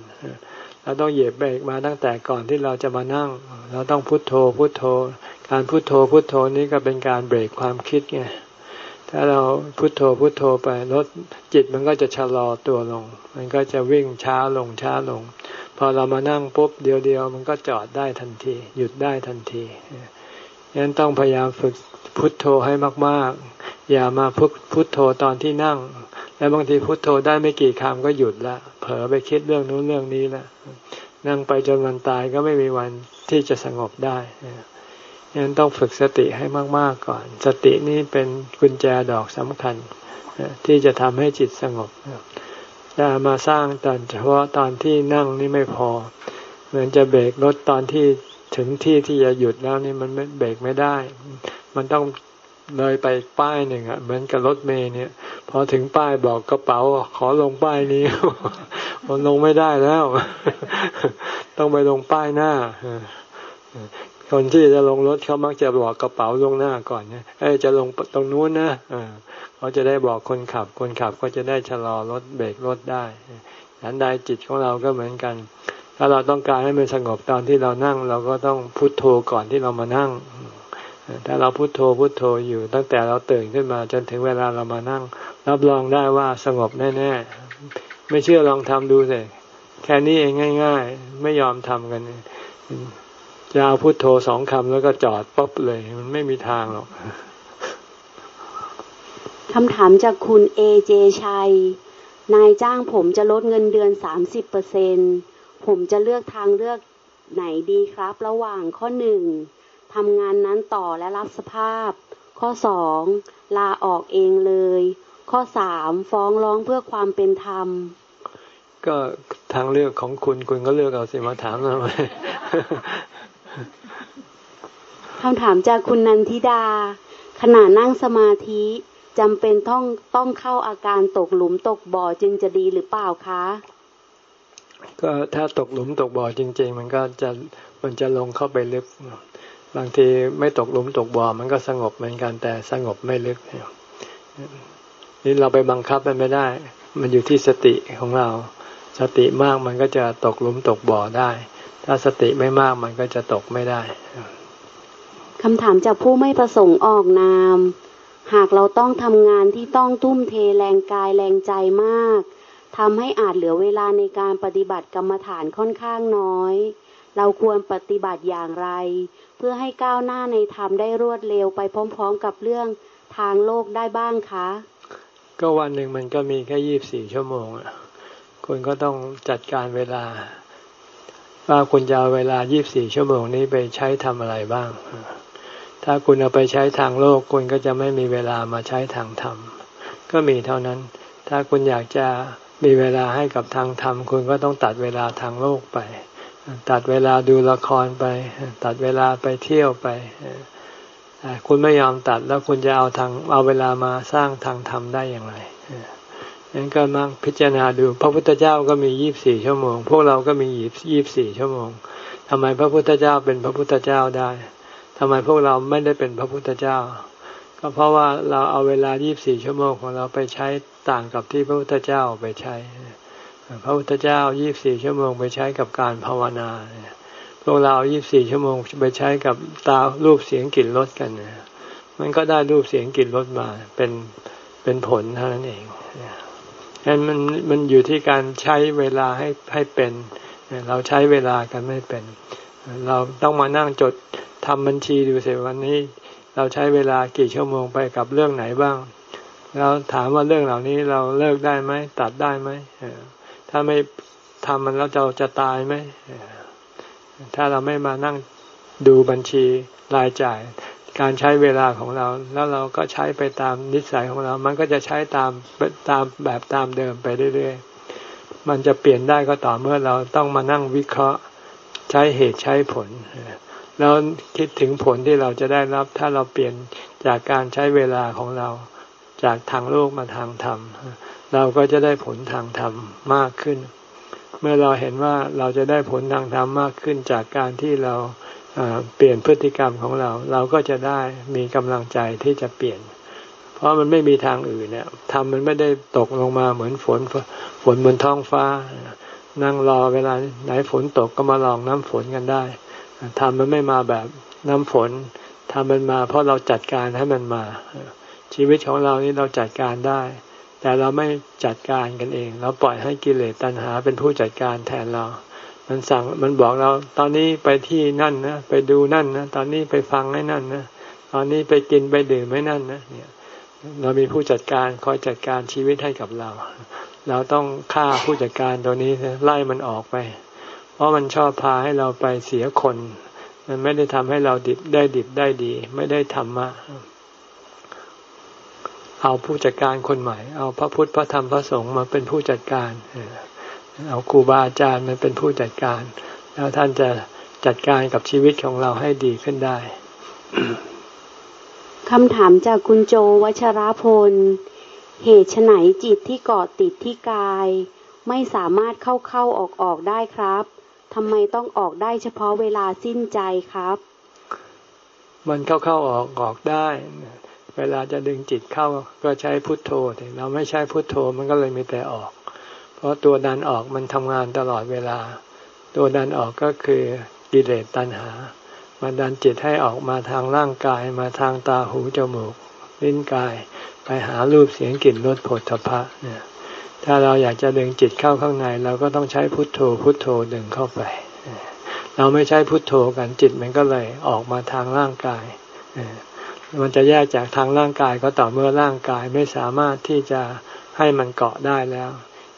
S1: เราต้องเหยียบเบรกมาตั้งแต่ก่อนที่เราจะมานั่ง เราต้องพุโทโธพุโทโธ การพุโทโธพุโทโธนี้ก็เป็นการเบรกความคิดไงถ้าเราพุโทโธพุโทโธไปลดจิตมันก็จะชะลอตัวลง มันก็จะวิ่งช้าลงช้าลง พอเรามานั่งปุ๊บเดียวเดียวมันก็จอดได้ทันที หยุดได้ทันทีฉะนั้นต้องพยายามฝึกพุทโธให้มากๆ อย่ามาพุทพุทโธตอนที่นั่ง แล้วบางทีพุทโธได้ไม่กี่คำก็หยุดละ เผลอไปคิดเรื่องนู้นเรื่องนี้ละ นั่งไปจนวันตายก็ไม่มีวันที่จะสงบได้ยังต้องฝึกสติให้มาก ๆ ก่อน สตินี้เป็นกุญแจดอกสำคัญที่จะทำให้จิตสงบ จะมาสร้างตอนเฉพาะตอนที่นั่งนี่ไม่พอ เหมือนจะเบรกรถตอนที่ถึงที่ที่จะหยุดแล้วนี่มันไม่เบรกไม่ได้ มันต้องเลยไปป้ายหนึ่งอะเหมือนกับรถเมย์เนี่ย พอถึงป้ายบอกกระเป๋า ขอลงป้ายนี้มันลงไม่ได้แล้ว ต้องไปลงป้ายหน้า คนที่จะลงรถเขามักจะบอกกระเป๋าลงหน้าก่อนเนี่ยเอ้จะลงตรงนู้นนะเขาจะได้บอกคนขับ คนขับก็จะได้ชะลอรถเบรกรถได้ฉันใดจิตของเราก็เหมือนกัน ถ้าเราต้องการให้มันสงบตอนที่เรานั่ง เราก็ต้องพุโทโธก่อนที่เรามานั่ง ถ้าเราพุโทโธพุโทโธอยู่ตั้งแต่เราตื่นขึ้นมาจนถึงเวลาเรามานั่ง รับรองได้ว่าสงบแน่ๆ ไม่เชื่อลองทำดูสิแค่นี้เองง่าย ๆ ไม่ยอมทำกัน จะเอาพุโทโธสองคำแล้วก็จอดป๊บเลย มันไม่มีทางหรอก
S3: คำถามจากคุณเอเจชัย นายจ้างผมจะลดเงินเดือนสามสิบเปอร์เซ็นผมจะเลือกทางเลือกไหนดีครับ ระหว่างข้อหนึ่งทำงานนั้นต่อและรับสภาพ ข้อสองลาออกเองเลย ข้อสามฟ้องร้องเพื่อความเป็นธรรม
S1: ก็ทางเลือกของคุณคุณก็เลือกเอาสิมาถามทำไม
S3: คำถามจากคุณนันทิดา ขณะนั่งสมาธิจำเป็นต้องต้องเข้าอาการตกหลุมตกบ่อจึงจะดีหรือเปล่าคะ
S1: ก็ถ้าตกหลุมตกบ่อจริง ๆ มันก็จะมันจะลงเข้าไปลึก บางทีไม่ตกหลุมตกบ่อมันก็สงบเหมือนกันแต่สงบไม่ลึกนี่เราไปบังคับมันไม่ได้ มันอยู่ที่สติของเรา สติมากมันก็จะตกหลุมตกบ่อได้ ถ้าสติไม่มากมันก็จะตกไม่ได้
S3: คำถามจากผู้ไม่ประสงค์ออกนาม หากเราต้องทำงานที่ต้องทุ่มเทแรงกายแรงใจมากทำให้อาจเหลือเวลาในการปฏิบัติกรรมฐานค่อนข้างน้อย เราควรปฏิบัติอย่างไร เพื่อให้ก้าวหน้าในธรรมได้รวดเร็วไปพร้อมๆ กับเรื่องทางโลกได้บ้างคะ
S1: ก็วันหนึ่งมันก็มีแค่ยี่บสี่ชั่วโมงคุณก็ต้องจัดการเวลา ว่าคุณจะเอาเวลายี่บสี่ชั่วโมงนี้ไปใช้ทำอะไรบ้าง ถ้าคุณเอาไปใช้ทางโลก คุณก็จะไม่มีเวลามาใช้ทางธรรม ก็มีเท่านั้น ถ้าคุณอยากจะมีเวลาให้กับทางธรรม คุณก็ต้องตัดเวลาทางโลกไป ตัดเวลาดูละครไป ตัดเวลาไปเที่ยวไป คุณไม่ยอมตัดแล้วคุณจะเอาทางเอาเวลามาสร้างทางธรรมได้อย่างไร นั้นก็มาพิจารณาดู พระพุทธเจ้าก็มียี่บสี่ชั่วโมง พวกเราก็มียี่บสี่ชั่วโมงทำไมพระพุทธเจ้าเป็นพระพุทธเจ้าได้ทำไมพวกเราไม่ได้เป็นพระพุทธเจ้า ก็เพราะว่าเราเอาเวลา24ชั่วโมงของเราไปใช้ต่างกับที่พระพุทธเจ้าไปใช้ พระพุทธเจ้า24ชั่วโมงไปใช้กับการภาวนา พวกเรา24ชั่วโมงไปใช้กับตารูปเสียงกลิ่นรสกันมันก็ได้รูปเสียงกลิ่นรสมาเป็นเป็นผลเท่านั้นเอง งั้นมันมันอยู่ที่การใช้เวลาให้ให้เป็น เราใช้เวลากันไม่เป็น เราต้องมานั่งจดทำบัญชีดูเสียวันนี้ เราใช้เวลากี่ชั่วโมงไปกับเรื่องไหนบ้าง แล้วถามว่าเรื่องเหล่านี้เราเลิกได้ไหมตัดได้ไหมถ้าไม่ทำมันแล้วเราจะตายไหมถ้าเราไม่มานั่งดูบัญชีรายจ่าย การใช้เวลาของเรา แล้วเราก็ใช้ไปตามนิสัยของเรา มันก็จะใช้ตามตามแบบตามเดิมไปเรื่อยๆ มันจะเปลี่ยนได้ก็ต่อเมื่อเราต้องมานั่งวิเคราะห์ใช้เหตุใช้ผล แล้วคิดถึงผลที่เราจะได้รับ ถ้าเราเปลี่ยนจากการใช้เวลาของเรา จากทางโลกมาทางธรรม เราก็จะได้ผลทางธรรมมากขึ้น เมื่อเราเห็นว่าเราจะได้ผลทางธรรมมากขึ้นจากการที่เรา เปลี่ยนพฤติกรรมของเรา เราก็จะได้มีกำลังใจที่จะเปลี่ยน เพราะมันไม่มีทางอื่นเนี่ยทำมันไม่ได้ตกลงมาเหมือนฝนฝนบนท้องฟ้า นั่งรอเวลาไหนฝนตกก็มาลองน้ำฝนกันได้ทำมันไม่มาแบบน้ำฝนทำมันมา เพราะเราจัดการให้มันมา ชีวิตของเรานี่เราจัดการได้ แต่เราไม่จัดการกันเอง เราปล่อยให้กิเลสตัณหาเป็นผู้จัดการแทนเรา มันสั่งมันบอกเรา ตอนนี้ไปที่นั่นนะไปดูนั่นนะตอนนี้ไปฟังให้นั่นนะตอนนี้ไปกินไปดื่มให้นั่นนะเนี่ย เรามีผู้จัดการคอยจัดการชีวิตให้กับเรา เราต้องฆ่าผู้จัดการตัวนี้ไล่มันออกไป เพราะมันชอบพาให้เราไปเสียคน มันไม่ได้ทำให้เราดิบได้ดิบได้ดี ไม่ได้ธรรมะเอาผู้จัดการคนใหม่ เอาพระพุทธพระธรรมพระสงฆ์มาเป็นผู้จัดการเอาครูบาอาจารย์มาเป็นผู้จัดการ แล้วท่านจะจัดการกับชีวิตของเราให้ดีขึ้นได้
S3: คำถามจากคุณโจวัชรพล เหตุไหนจิตที่เกาะติดที่กาย ไม่สามารถเข้าเข้าออกออกได้ครับทำไมต้องออกได้เฉพาะเวลาสิ้นใจครับ
S1: มันเข้าเข้าออกออกได้ เวลาจะดึงจิตเข้าก็ใช้พุทโธแต่เราไม่ใช้พุทโธมันก็เลยมีแต่ออก เพราะตัวดันออกมันทำงานตลอดเวลา ตัวดันออกก็คือกิเลสตัณหา มาดันจิตให้ออกมาทางร่างกายมาทางตาหูจมูกลิ้นกาย ไปหารูปเสียงกลิ่นรสผลทพะเนี่ยถ้าเราอยากจะดึงจิตเข้าข้างใน เราก็ต้องใช้พุทโธพุทโธดึงเข้าไป เราไม่ใช้พุทโธกันจิตมันก็เลยออกมาทางร่างกายมันจะแยกจากทางร่างกายก็ต่อเมื่อร่างกายไม่สามารถที่จะให้มันเกาะได้แล้ว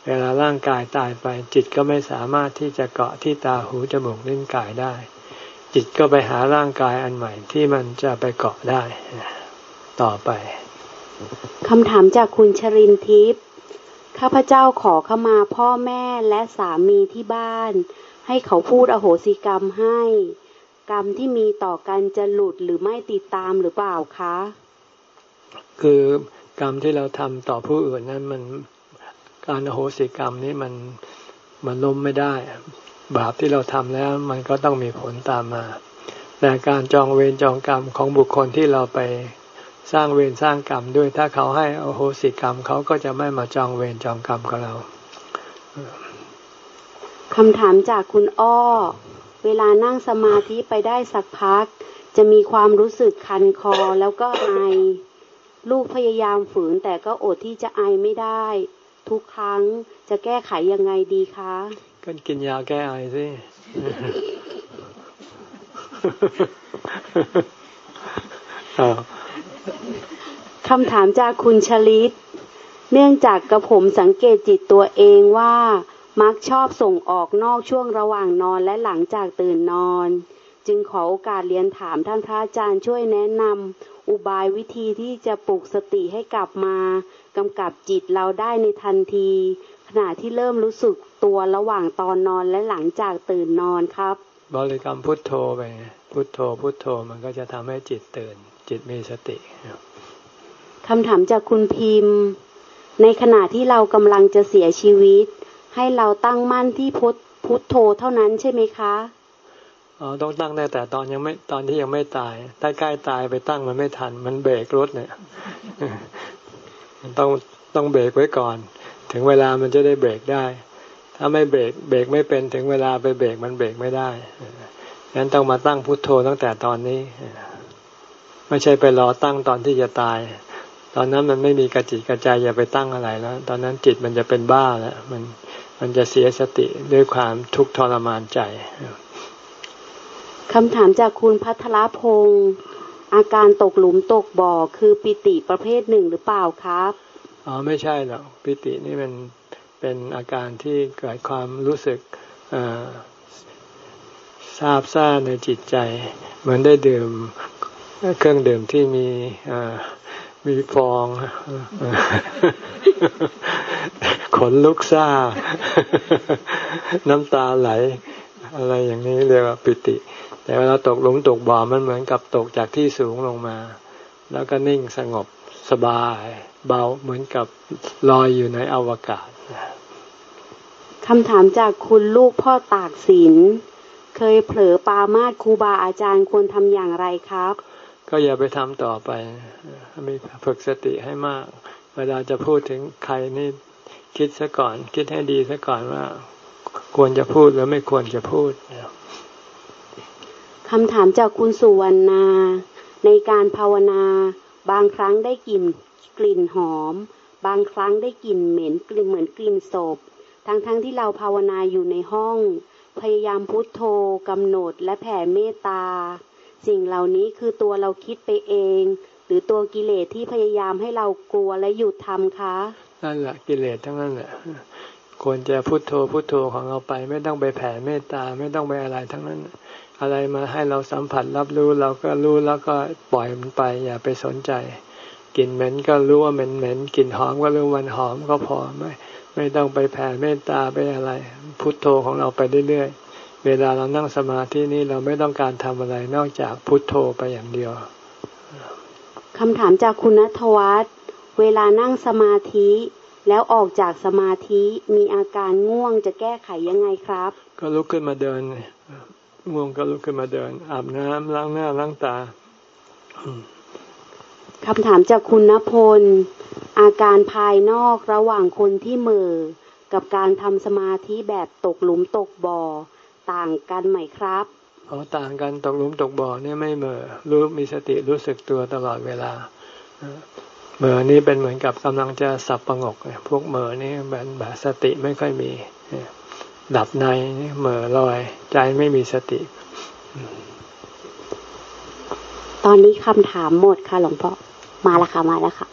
S1: เวลาร่างกายตายไป จิตก็ไม่สามารถที่จะเกาะที่ตาหูจมูกลิ้นกายได้ จิตก็ไปหาร่างกายอันใหม่ที่มันจะไปเกาะได้ ต่อไป
S3: คำถามจากคุณชรินทิพย์ข้าพเจ้าขอเข้ามาพ่อแม่และสามีที่บ้าน ให้เขาพูดอโหสิกรรมให้ กรรมที่มีต่อกันจะหลุดหรือไม่ติดตามหรือเปล่าคะ
S1: คือกรรมที่เราทำต่อผู้อื่นนั้นมัน การอโหสิกรรมนี้มันมันล้มไม่ได้ บาปที่เราทำแล้ว มันก็ต้องมีผลตามมา แต่การจองเวรจองกรรมของบุคคลที่เราไปสร้างเวรสร้างกรรมด้วยถ้าเขาให้อโหสิกรรมเขาก็จะไม่มาจองเวรจองกรรมกับเรา
S3: คำถามจากคุณอ้อ เวลานั่งสมาธิไปได้สักพัก จะมีความรู้สึกคันคอแล้วก็ไอ ลูกพยายามฝืนแต่ก็อดที่จะไอไม่ได้ ทุกครั้งจะแก้ไขยังไงดีคะ
S1: ก็กินยาแก้ไอสิ
S3: คำถามจากคุณชลิต เนื่องจากกระผมสังเกตจิตตัวเองว่า มักชอบส่งออกนอกช่วงระหว่างนอนและหลังจากตื่นนอน จึงขอโอกาสเรียนถามท่านพระอาจารย์ช่วยแนะนำอุบายวิธีที่จะปลุกสติให้กลับมา กำกับจิตเราได้ในทันที ขณะที่เริ่มรู้สึกตัวระหว่างตอนนอนและหลังจากตื่นนอนครับ
S1: บริกรรมพุทโธไปพุทโธพุทโธมันก็จะทำให้จิตตื่น จิตมีสติ
S3: คำถามจากคุณพิมพ์ ในขณะที่เรากำลังจะเสียชีวิต ให้เราตั้งมั่นที่พุทพุทโธเท่านั้นใช่ไหมคะ
S1: อ๋อต้องตั้งได้แต่ตอนยังไม่ตอนที่ยังไม่ตาย ถ้าใกล้ตายไปตั้งมันไม่ทัน มันเบรกรถเนี่ย ต้องต้องเบรกไว้ก่อน ถึงเวลามันจะได้เบรกได้ ถ้าไม่เบรกเบรกไม่เป็นถึงเวลาไปเบรกมันเบรกไม่ได้งั้นต้องมาตั้งพุทโธตั้งแต่ตอนนี้ ไม่ใช่ไปรอตั้งตอนที่จะตาย ตอนนั้นมันไม่มีกระจิตกระใจอย่าไปตั้งอะไรแล้ว ตอนนั้นจิตมันจะเป็นบ้าแล้วมันมันจะเสียสติด้วยความทุกข์ทรมานใจ
S3: คำถามจากคุณพัทรพงศ์ อาการตกหลุมตกบ่อคือปิติประเภทหนึ่งหรือเปล่าครับ
S1: อ๋อไม่ใช่หรอกปิตินี่มันเป็นอาการที่เกิดความรู้สึกทราบซ่าในจิตใจ เหมือนได้ดื่มเครื่องดื่มที่มีมีฟองขนลุกซ่า น้ำตาไหล อะไรอย่างนี้เรียกว่าปิติ แต่เวลาตกหลุมตกบ่อมันเหมือนกับตกจากที่สูงลงมา แล้วก็นิ่งสงบสบาย เบาเหมือนกับลอยอยู่ในอวกาศ
S3: คำถามจากคุณลูกพ่อตากศิลเคยเผลอปามาดครูบาอาจารย์ควรทำอย่างไรครับ
S1: ก็อย่าไปทำต่อไปมีฝึกสติให้มาก เวลาจะพูดถึงใครนี่คิดซะก่อน คิดให้ดีซะก่อนว่า ควรจะพูดหรือไม่ควรจะพูด
S3: คำถามจากคุณสุวรรณา ในการภาวนา บางครั้งได้กลิ่นกลิ่นหอม บางครั้งได้กลิ่นเหม็นกลิ่นเหมือนกลิ่นศพ ทั้งๆทที่เราภาวนาอยู่ในห้อง พยายามพุทโธกำหนดและแผ่เมตตา สิ่งเหล่านี้คือตัวเราคิดไปเอง หรือตัวกิเลสที่พยายามให้เรากลัวและหยุดทำคะ
S1: นั่นแหละกิเลสทั้งนั้นแหละควรจะพุโทโธพุโทโธของเราไป ไม่ต้องไปแผ่เมตตาไม่ต้องไปอะไรทั้งนั้น อะไรมาให้เราสัมผัสรับรู้เราก็รู้แล้วก็ปล่อยมันไป อย่าไปสนใจกลิ่นเหม็นก็รู้ว่าเหม็นเหม็นกลิ่นหอมก็รู้วันหอมก็พอไม่ไม่ต้องไปแผ่เมตตาไปอะไร พุโทโธของเราไปเรื่อยๆ เวลาเรานั่งสมาธินี้เราไม่ต้องการทำอะไรนอกจากพุโทโธไปอย่างเดียว
S3: คำถามจากคุณนัทวัฒน์เวลานั่งสมาธิ แล้วออกจากสมาธิมีอาการง่วงจะแก้ไขยังไงครับ
S1: ก็ลุกขึ้นมาเดิน ง่วงก็ลุกขึ้นมาเดิน อาบน้ำล้างหน้าล้างตา
S3: คำถามจากคุณณพล อาการภายนอกระหว่างคนที่เมือ กับการทำสมาธิแบบตกหลุมตกบ่อ ต่างกันไหมครับ
S1: อ๋อต่างกันตกหลุมตกบ่อเนี่ยไม่เหม่อรู้มีสติรู้สึกตัวตลอดเวลาเหม่อนี่เป็นเหมือนกับกำลังจะสับประงกพวกเหม่อนี่แบบแบบสติไม่ค่อยมี ดับในนี่เหม่อลอย ใจไม่มีสติ
S3: ตอนนี้คำถามหมดค่ะหลวงพ่อมาแล้วค่ะมาแล้วค่ะ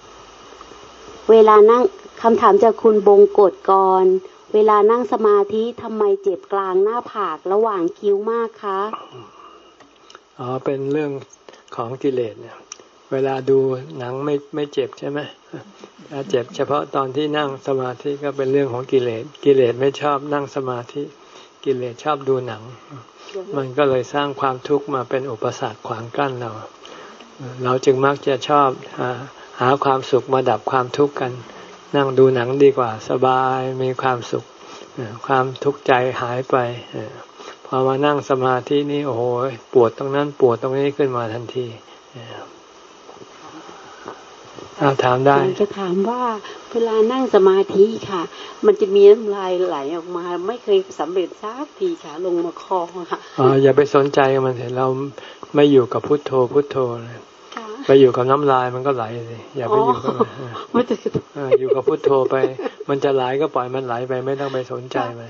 S3: เวลานั่งคำถามจากคุณบงกฎกร เวลานั่งสมาธิทำไมเจ็บกลางหน้าผากระหว่างคิ้วมากคะ
S1: อ๋อเป็นเรื่องของกิเลสเนี่ย เวลาดูหนังไม่ไม่เจ็บใช่ไหมถ้าเจ็บเฉพาะตอนที่นั่งสมาธิก็เป็นเรื่องของกิเลส กิเลสไม่ชอบนั่งสมาธิ กิเลสชอบดูหนัง มันก็เลยสร้างความทุกข์มาเป็นอุปสรรคขวางกั้นเรา เราจึงมักจะชอบหาหาความสุขมาดับความทุกข์กัน นั่งดูหนังดีกว่าสบายมีความสุข ความทุกข์ใจหายไปพอมานั่งสมาธินี่โอ้โหปวดตรงนั้นปวดตรงนี้ขึ้นมาทันที อาถามได้
S3: จะถามว่าเวลานั่งสมาธิค่ะ มันจะมีน้ำลายไหลออกมา ไม่เคยสำเร็จสักทีค่ะลงมาคอค่ะ
S1: อ๋ออย่าไปสนใจมันเถอะเราไม่อยู่กับพุทโธพุทโธเลยไปอยู่กับน้ำลายมันก็ไหลสิอย่าไปอยู่กับมันอยู่กับพุทโธไป มันจะไหลก็ปล่อยมันไหลไปไม่ต้องไปสนใจมัน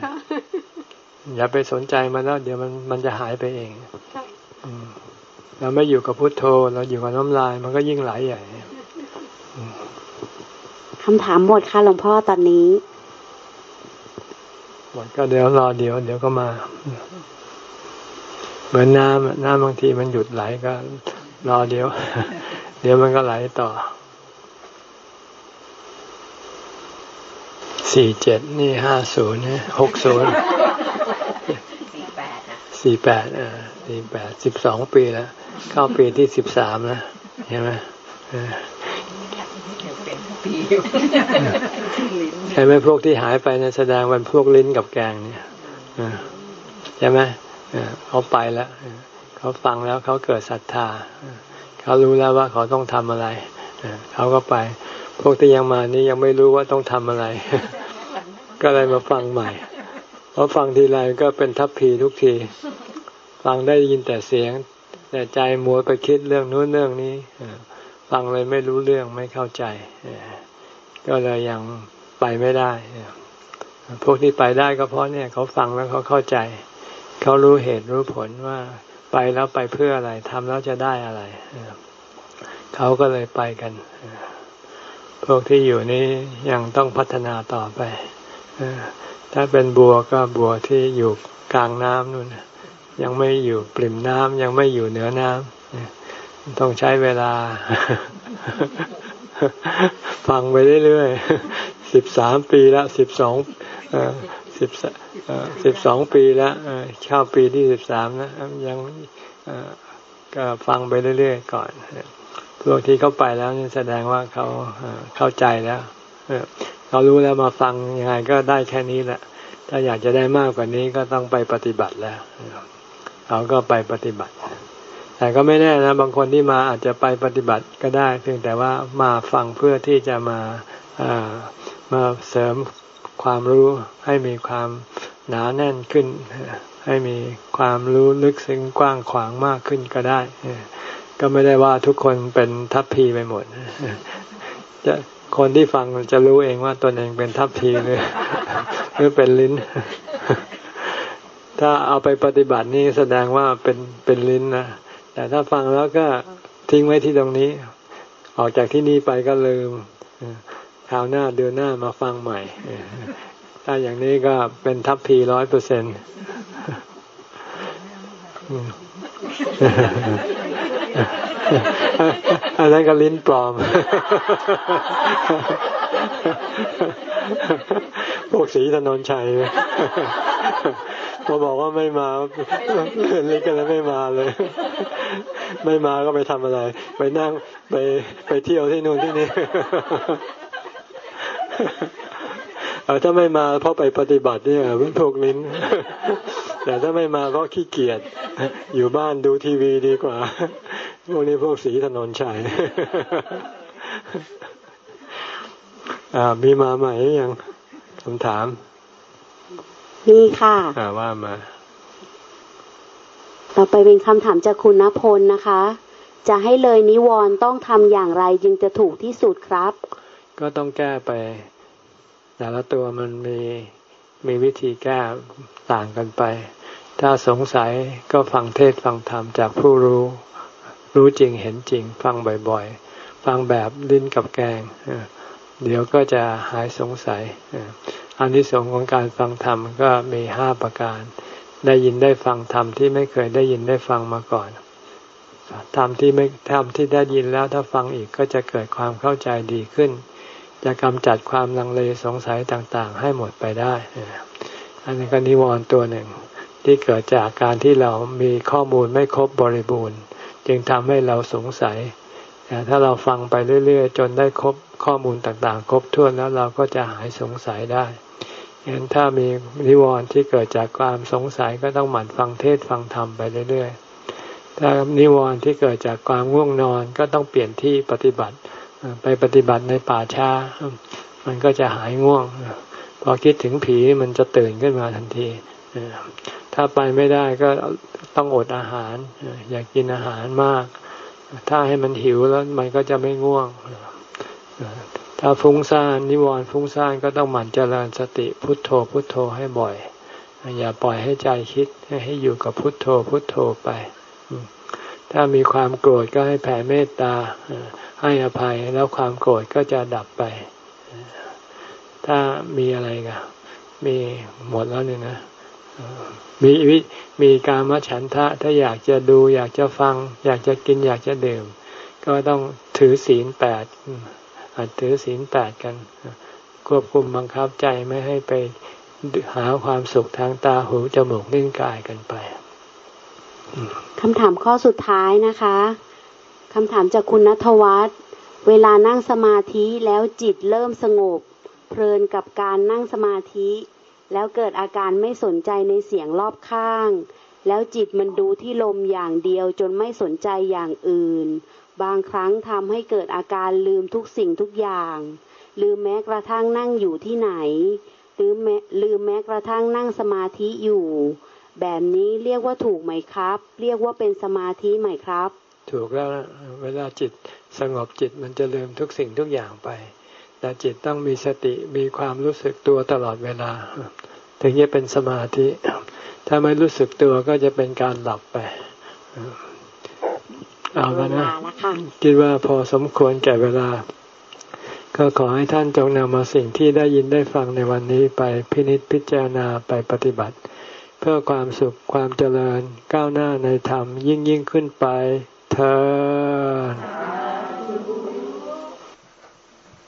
S1: อย่าไปสนใจมันแล้ว เดี๋ยวมันมันจะหายไปเองเราไม่อยู่กับพุทโธ เราอยู่กับน้ำลาย มันก็ยิ่งไหลใหญ่
S3: คำถามหมดค่ะหลวงพ่อตอนนี้
S1: หมดก็เดี๋ยวรอเดี๋ยว เดี๋ยวก็มา เหมือนน้ำน้ำบางทีมันหยุดไหลก็ รอเดี๋ยว เดี๋ยวมันก็ไหลต่อสี่เจ็ดนี่ห้าศูนย์หกศูนย์สี่แปดอ่าสี่แปดสิบสองปีแล้ว เข้าปีที่สิบสามแล้วใช่ไหม ใช่ไหมพวกที่หายไปในแสดงวันพวกลิ้นกับแกงเนี่ยใช่ไหมเขาไปแล้วเขาฟังแล้วเขาเกิดศรัทธาเขารู้แล้วว่าเขาต้องทำอะไรเขาก็ไป พวกที่ยังมานี่ยังไม่รู้ว่าต้องทำอะไร ก็เลยมาฟังใหม่เพราะฟังทีไรก็เป็นทัพพีทุกที ฟังได้ยินแต่เสียง แต่ใจมัวไปคิดเรื่องนู้นเรื่องนี้ ฟังเลยไม่รู้เรื่องไม่เข้าใจ ก็เลยยังไปไม่ได้ พวกที่ไปได้ก็เพราะเนี่ยเขาฟังแล้วเขาเข้าใจ เขารู้เหตุรู้ผลว่าไปแล้วไปเพื่ออะไรทำแล้วจะได้อะไร เขาก็เลยไปกัน พวกที่อยู่นี้ยังต้องพัฒนาต่อไป ถ้าเป็นบัวก็บัวที่อยู่กลางน้ำนู่นยังไม่อยู่ปริ่มน้ำยังไม่อยู่เหนือน้ำ ต้องใช้เวลา ฟังไปเรื่อยๆสิบสามปีละสิบสองสิบสิบสองปีแล้วเข้าปีที่สิบสามนะยังก็ฟังไปเรื่อยๆก่อนพวกที่เขาไปแล้วนี่แสดงว่าเขาเข้าใจแล้วเขารู้แล้วมาฟังยังไงก็ได้แค่นี้แหละ ถ้าอยากจะได้มากกว่านี้ก็ต้องไปปฏิบัติแล้วเขาก็ไปปฏิบัติ แต่ก็ไม่แน่นะบางคนที่มาอาจจะไปปฏิบัติก็ได้ เพียงแต่ว่ามาฟังเพื่อที่จะมามาเสริมความรู้ให้มีความหนาแน่นขึ้น ให้มีความรู้ลึกซึ้งกว้างขวางมากขึ้นก็ได้ ก็ไม่ได้ว่าทุกคนเป็นทัพพีไปหมดจะคนที่ฟังจะรู้เองว่าตนเองเป็นทัพพีหรือหรือเป็นลิ้น ถ้าเอาไปปฏิบัตินี่แสดงว่าเป็นเป็นลิ้นนะ แต่ถ้าฟังแล้วก็ทิ้งไว้ที่ตรงนี้ ออกจากที่นี่ไปก็ลืมคราวหน้าเดือนหน้ามาฟังใหม่ ถ้าอย่างนี้ก็เป็นทัพพีร้อยเปอร์เซ็นต์อันนั้นก็ลิ้นปลอม พวกสีถนนชัย พอบอกว่าไม่มาเล่นกันแล้วไม่มาเลย ไม่มาก็ไปทำอะไร ไปนั่งไปไปเที่ยวที่นู่นที่นี่ถ้าไม่มาเพราะไปปฏิบัติเนี่ยเป็นพวกลิ้นแต่ถ้าไม่มาเพราะขี้เกียจอยู่บ้านดูทีวีดีกว่า พวกนี้พวกสีถนนชัยอ่ามีมาใหม่ยังคำถาม
S3: มีค่ะ
S1: อ่าว่ามา
S3: ต่อไปเป็นคำถามจากคุณณพลนะคะ จะให้เลยนิวรณ์ต้องทำอย่างไรจึงจะถูกที่สุดครับ
S1: ก็ต้องแก้ไป แต่ละตัวมันมีมีวิธีแก้ต่างกันไป ถ้าสงสัยก็ฟังเทศฟังธรรมจากผู้รู้ รู้จริงเห็นจริง ฟังบ่อยๆ ฟังแบบลิ้นกับแกง เดี๋ยวก็จะหายสงสัย อันที่สองของการฟังธรรมก็มีห้าประการ ได้ยินได้ฟังธรรมที่ไม่เคยได้ยินได้ฟังมาก่อนธรรมที่ไม่ธรรมที่ได้ยินแล้วถ้าฟังอีกก็จะเกิดความเข้าใจดีขึ้น จะกำจัดความลังเลสงสัยต่างๆ ให้หมดไปได้ อันนี้ก็นิวรณ์ตัวหนึ่ง ที่เกิดจากการที่เรามีข้อมูลไม่ครบบริบูรณ์ จึงทำให้เราสงสัย ถ้าเราฟังไปเรื่อย ๆ จนได้ครบข้อมูลต่างๆ ครบถ้วนแล้วเราก็จะหายสงสัยได้งั้นถ้ามีนิวรณ์ที่เกิดจากความสงสัยก็ต้องหมั่นฟังเทศฟังธรรมไปเรื่อยๆ ถ้านิวรณ์ที่เกิดจากความง่วงนอนก็ต้องเปลี่ยนที่ปฏิบัติไปปฏิบัติในป่าช้า มันก็จะหายง่วง พอคิดถึงผีมันจะตื่นขึ้นมาทันที ถ้าไปไม่ได้ก็ต้องอดอาหาร อยากกินอาหารมาก ถ้าให้มันหิวแล้วมันก็จะไม่ง่วง ถ้าฟุ้งซ่านนิวรณ์ฟุ้งซ่านก็ต้องหมั่นเจริญสติพุทโธพุทโธให้บ่อย อย่าปล่อยให้ใจคิดให้อยู่กับพุทโธพุทโธไป ถ้ามีความโกรธก็ให้แผ่เมตตาให้อภัยแล้วความโกรธก็จะดับไป ถ้ามีอะไรกันมีหมดแล้วเนี่ยนะ มีวิมีการมฉันทะถ้าอยากจะดู อยากจะฟัง อยากจะกินอยากจะดื่ม ก็ต้องถือศีลแปดถือศีลแปดกัน ควบคุมบังคับใจไม่ให้ไปหาความสุขทางตาหูจมูกลิ้นกายกันไป
S3: คำถามข้อสุดท้ายนะคะคำถามจากคุณนัทวัฒน์เวลานั่งสมาธิแล้วจิตเริ่มสงบ เพลินกับการนั่งสมาธิ แล้วเกิดอาการไม่สนใจในเสียงรอบข้าง แล้วจิตมันดูที่ลมอย่างเดียวจนไม่สนใจอย่างอื่น บางครั้งทำให้เกิดอาการลืมทุกสิ่งทุกอย่างลืมแม้กระทั่งนั่งอยู่ที่ไหนหรือแม้ลืมแม้กระทั่งนั่งสมาธิอยู่ แบบนี้เรียกว่าถูกไหมครับ เรียกว่าเป็นสมาธิไหมครับ
S1: ถูกแล้วเวลาจิตสงบจิตมันจะลืมทุกสิ่งทุกอย่างไป แต่จิตต้องมีสติมีความรู้สึกตัวตลอดเวลา ถึงจะเป็นสมาธิ ถ้าไม่รู้สึกตัวก็จะเป็นการหลับไป เอาแล้วนะ คิดว่าพอสมควรแก่เวลา ก็ขอให้ท่านจงนำมาสิ่งที่ได้ยินได้ฟังในวันนี้ไปพินิจพิจารณาไปปฏิบัติ เพื่อความสุขความเจริญก้าวหน้าในธรรมยิ่งยิ่งขึ้นไปเธอ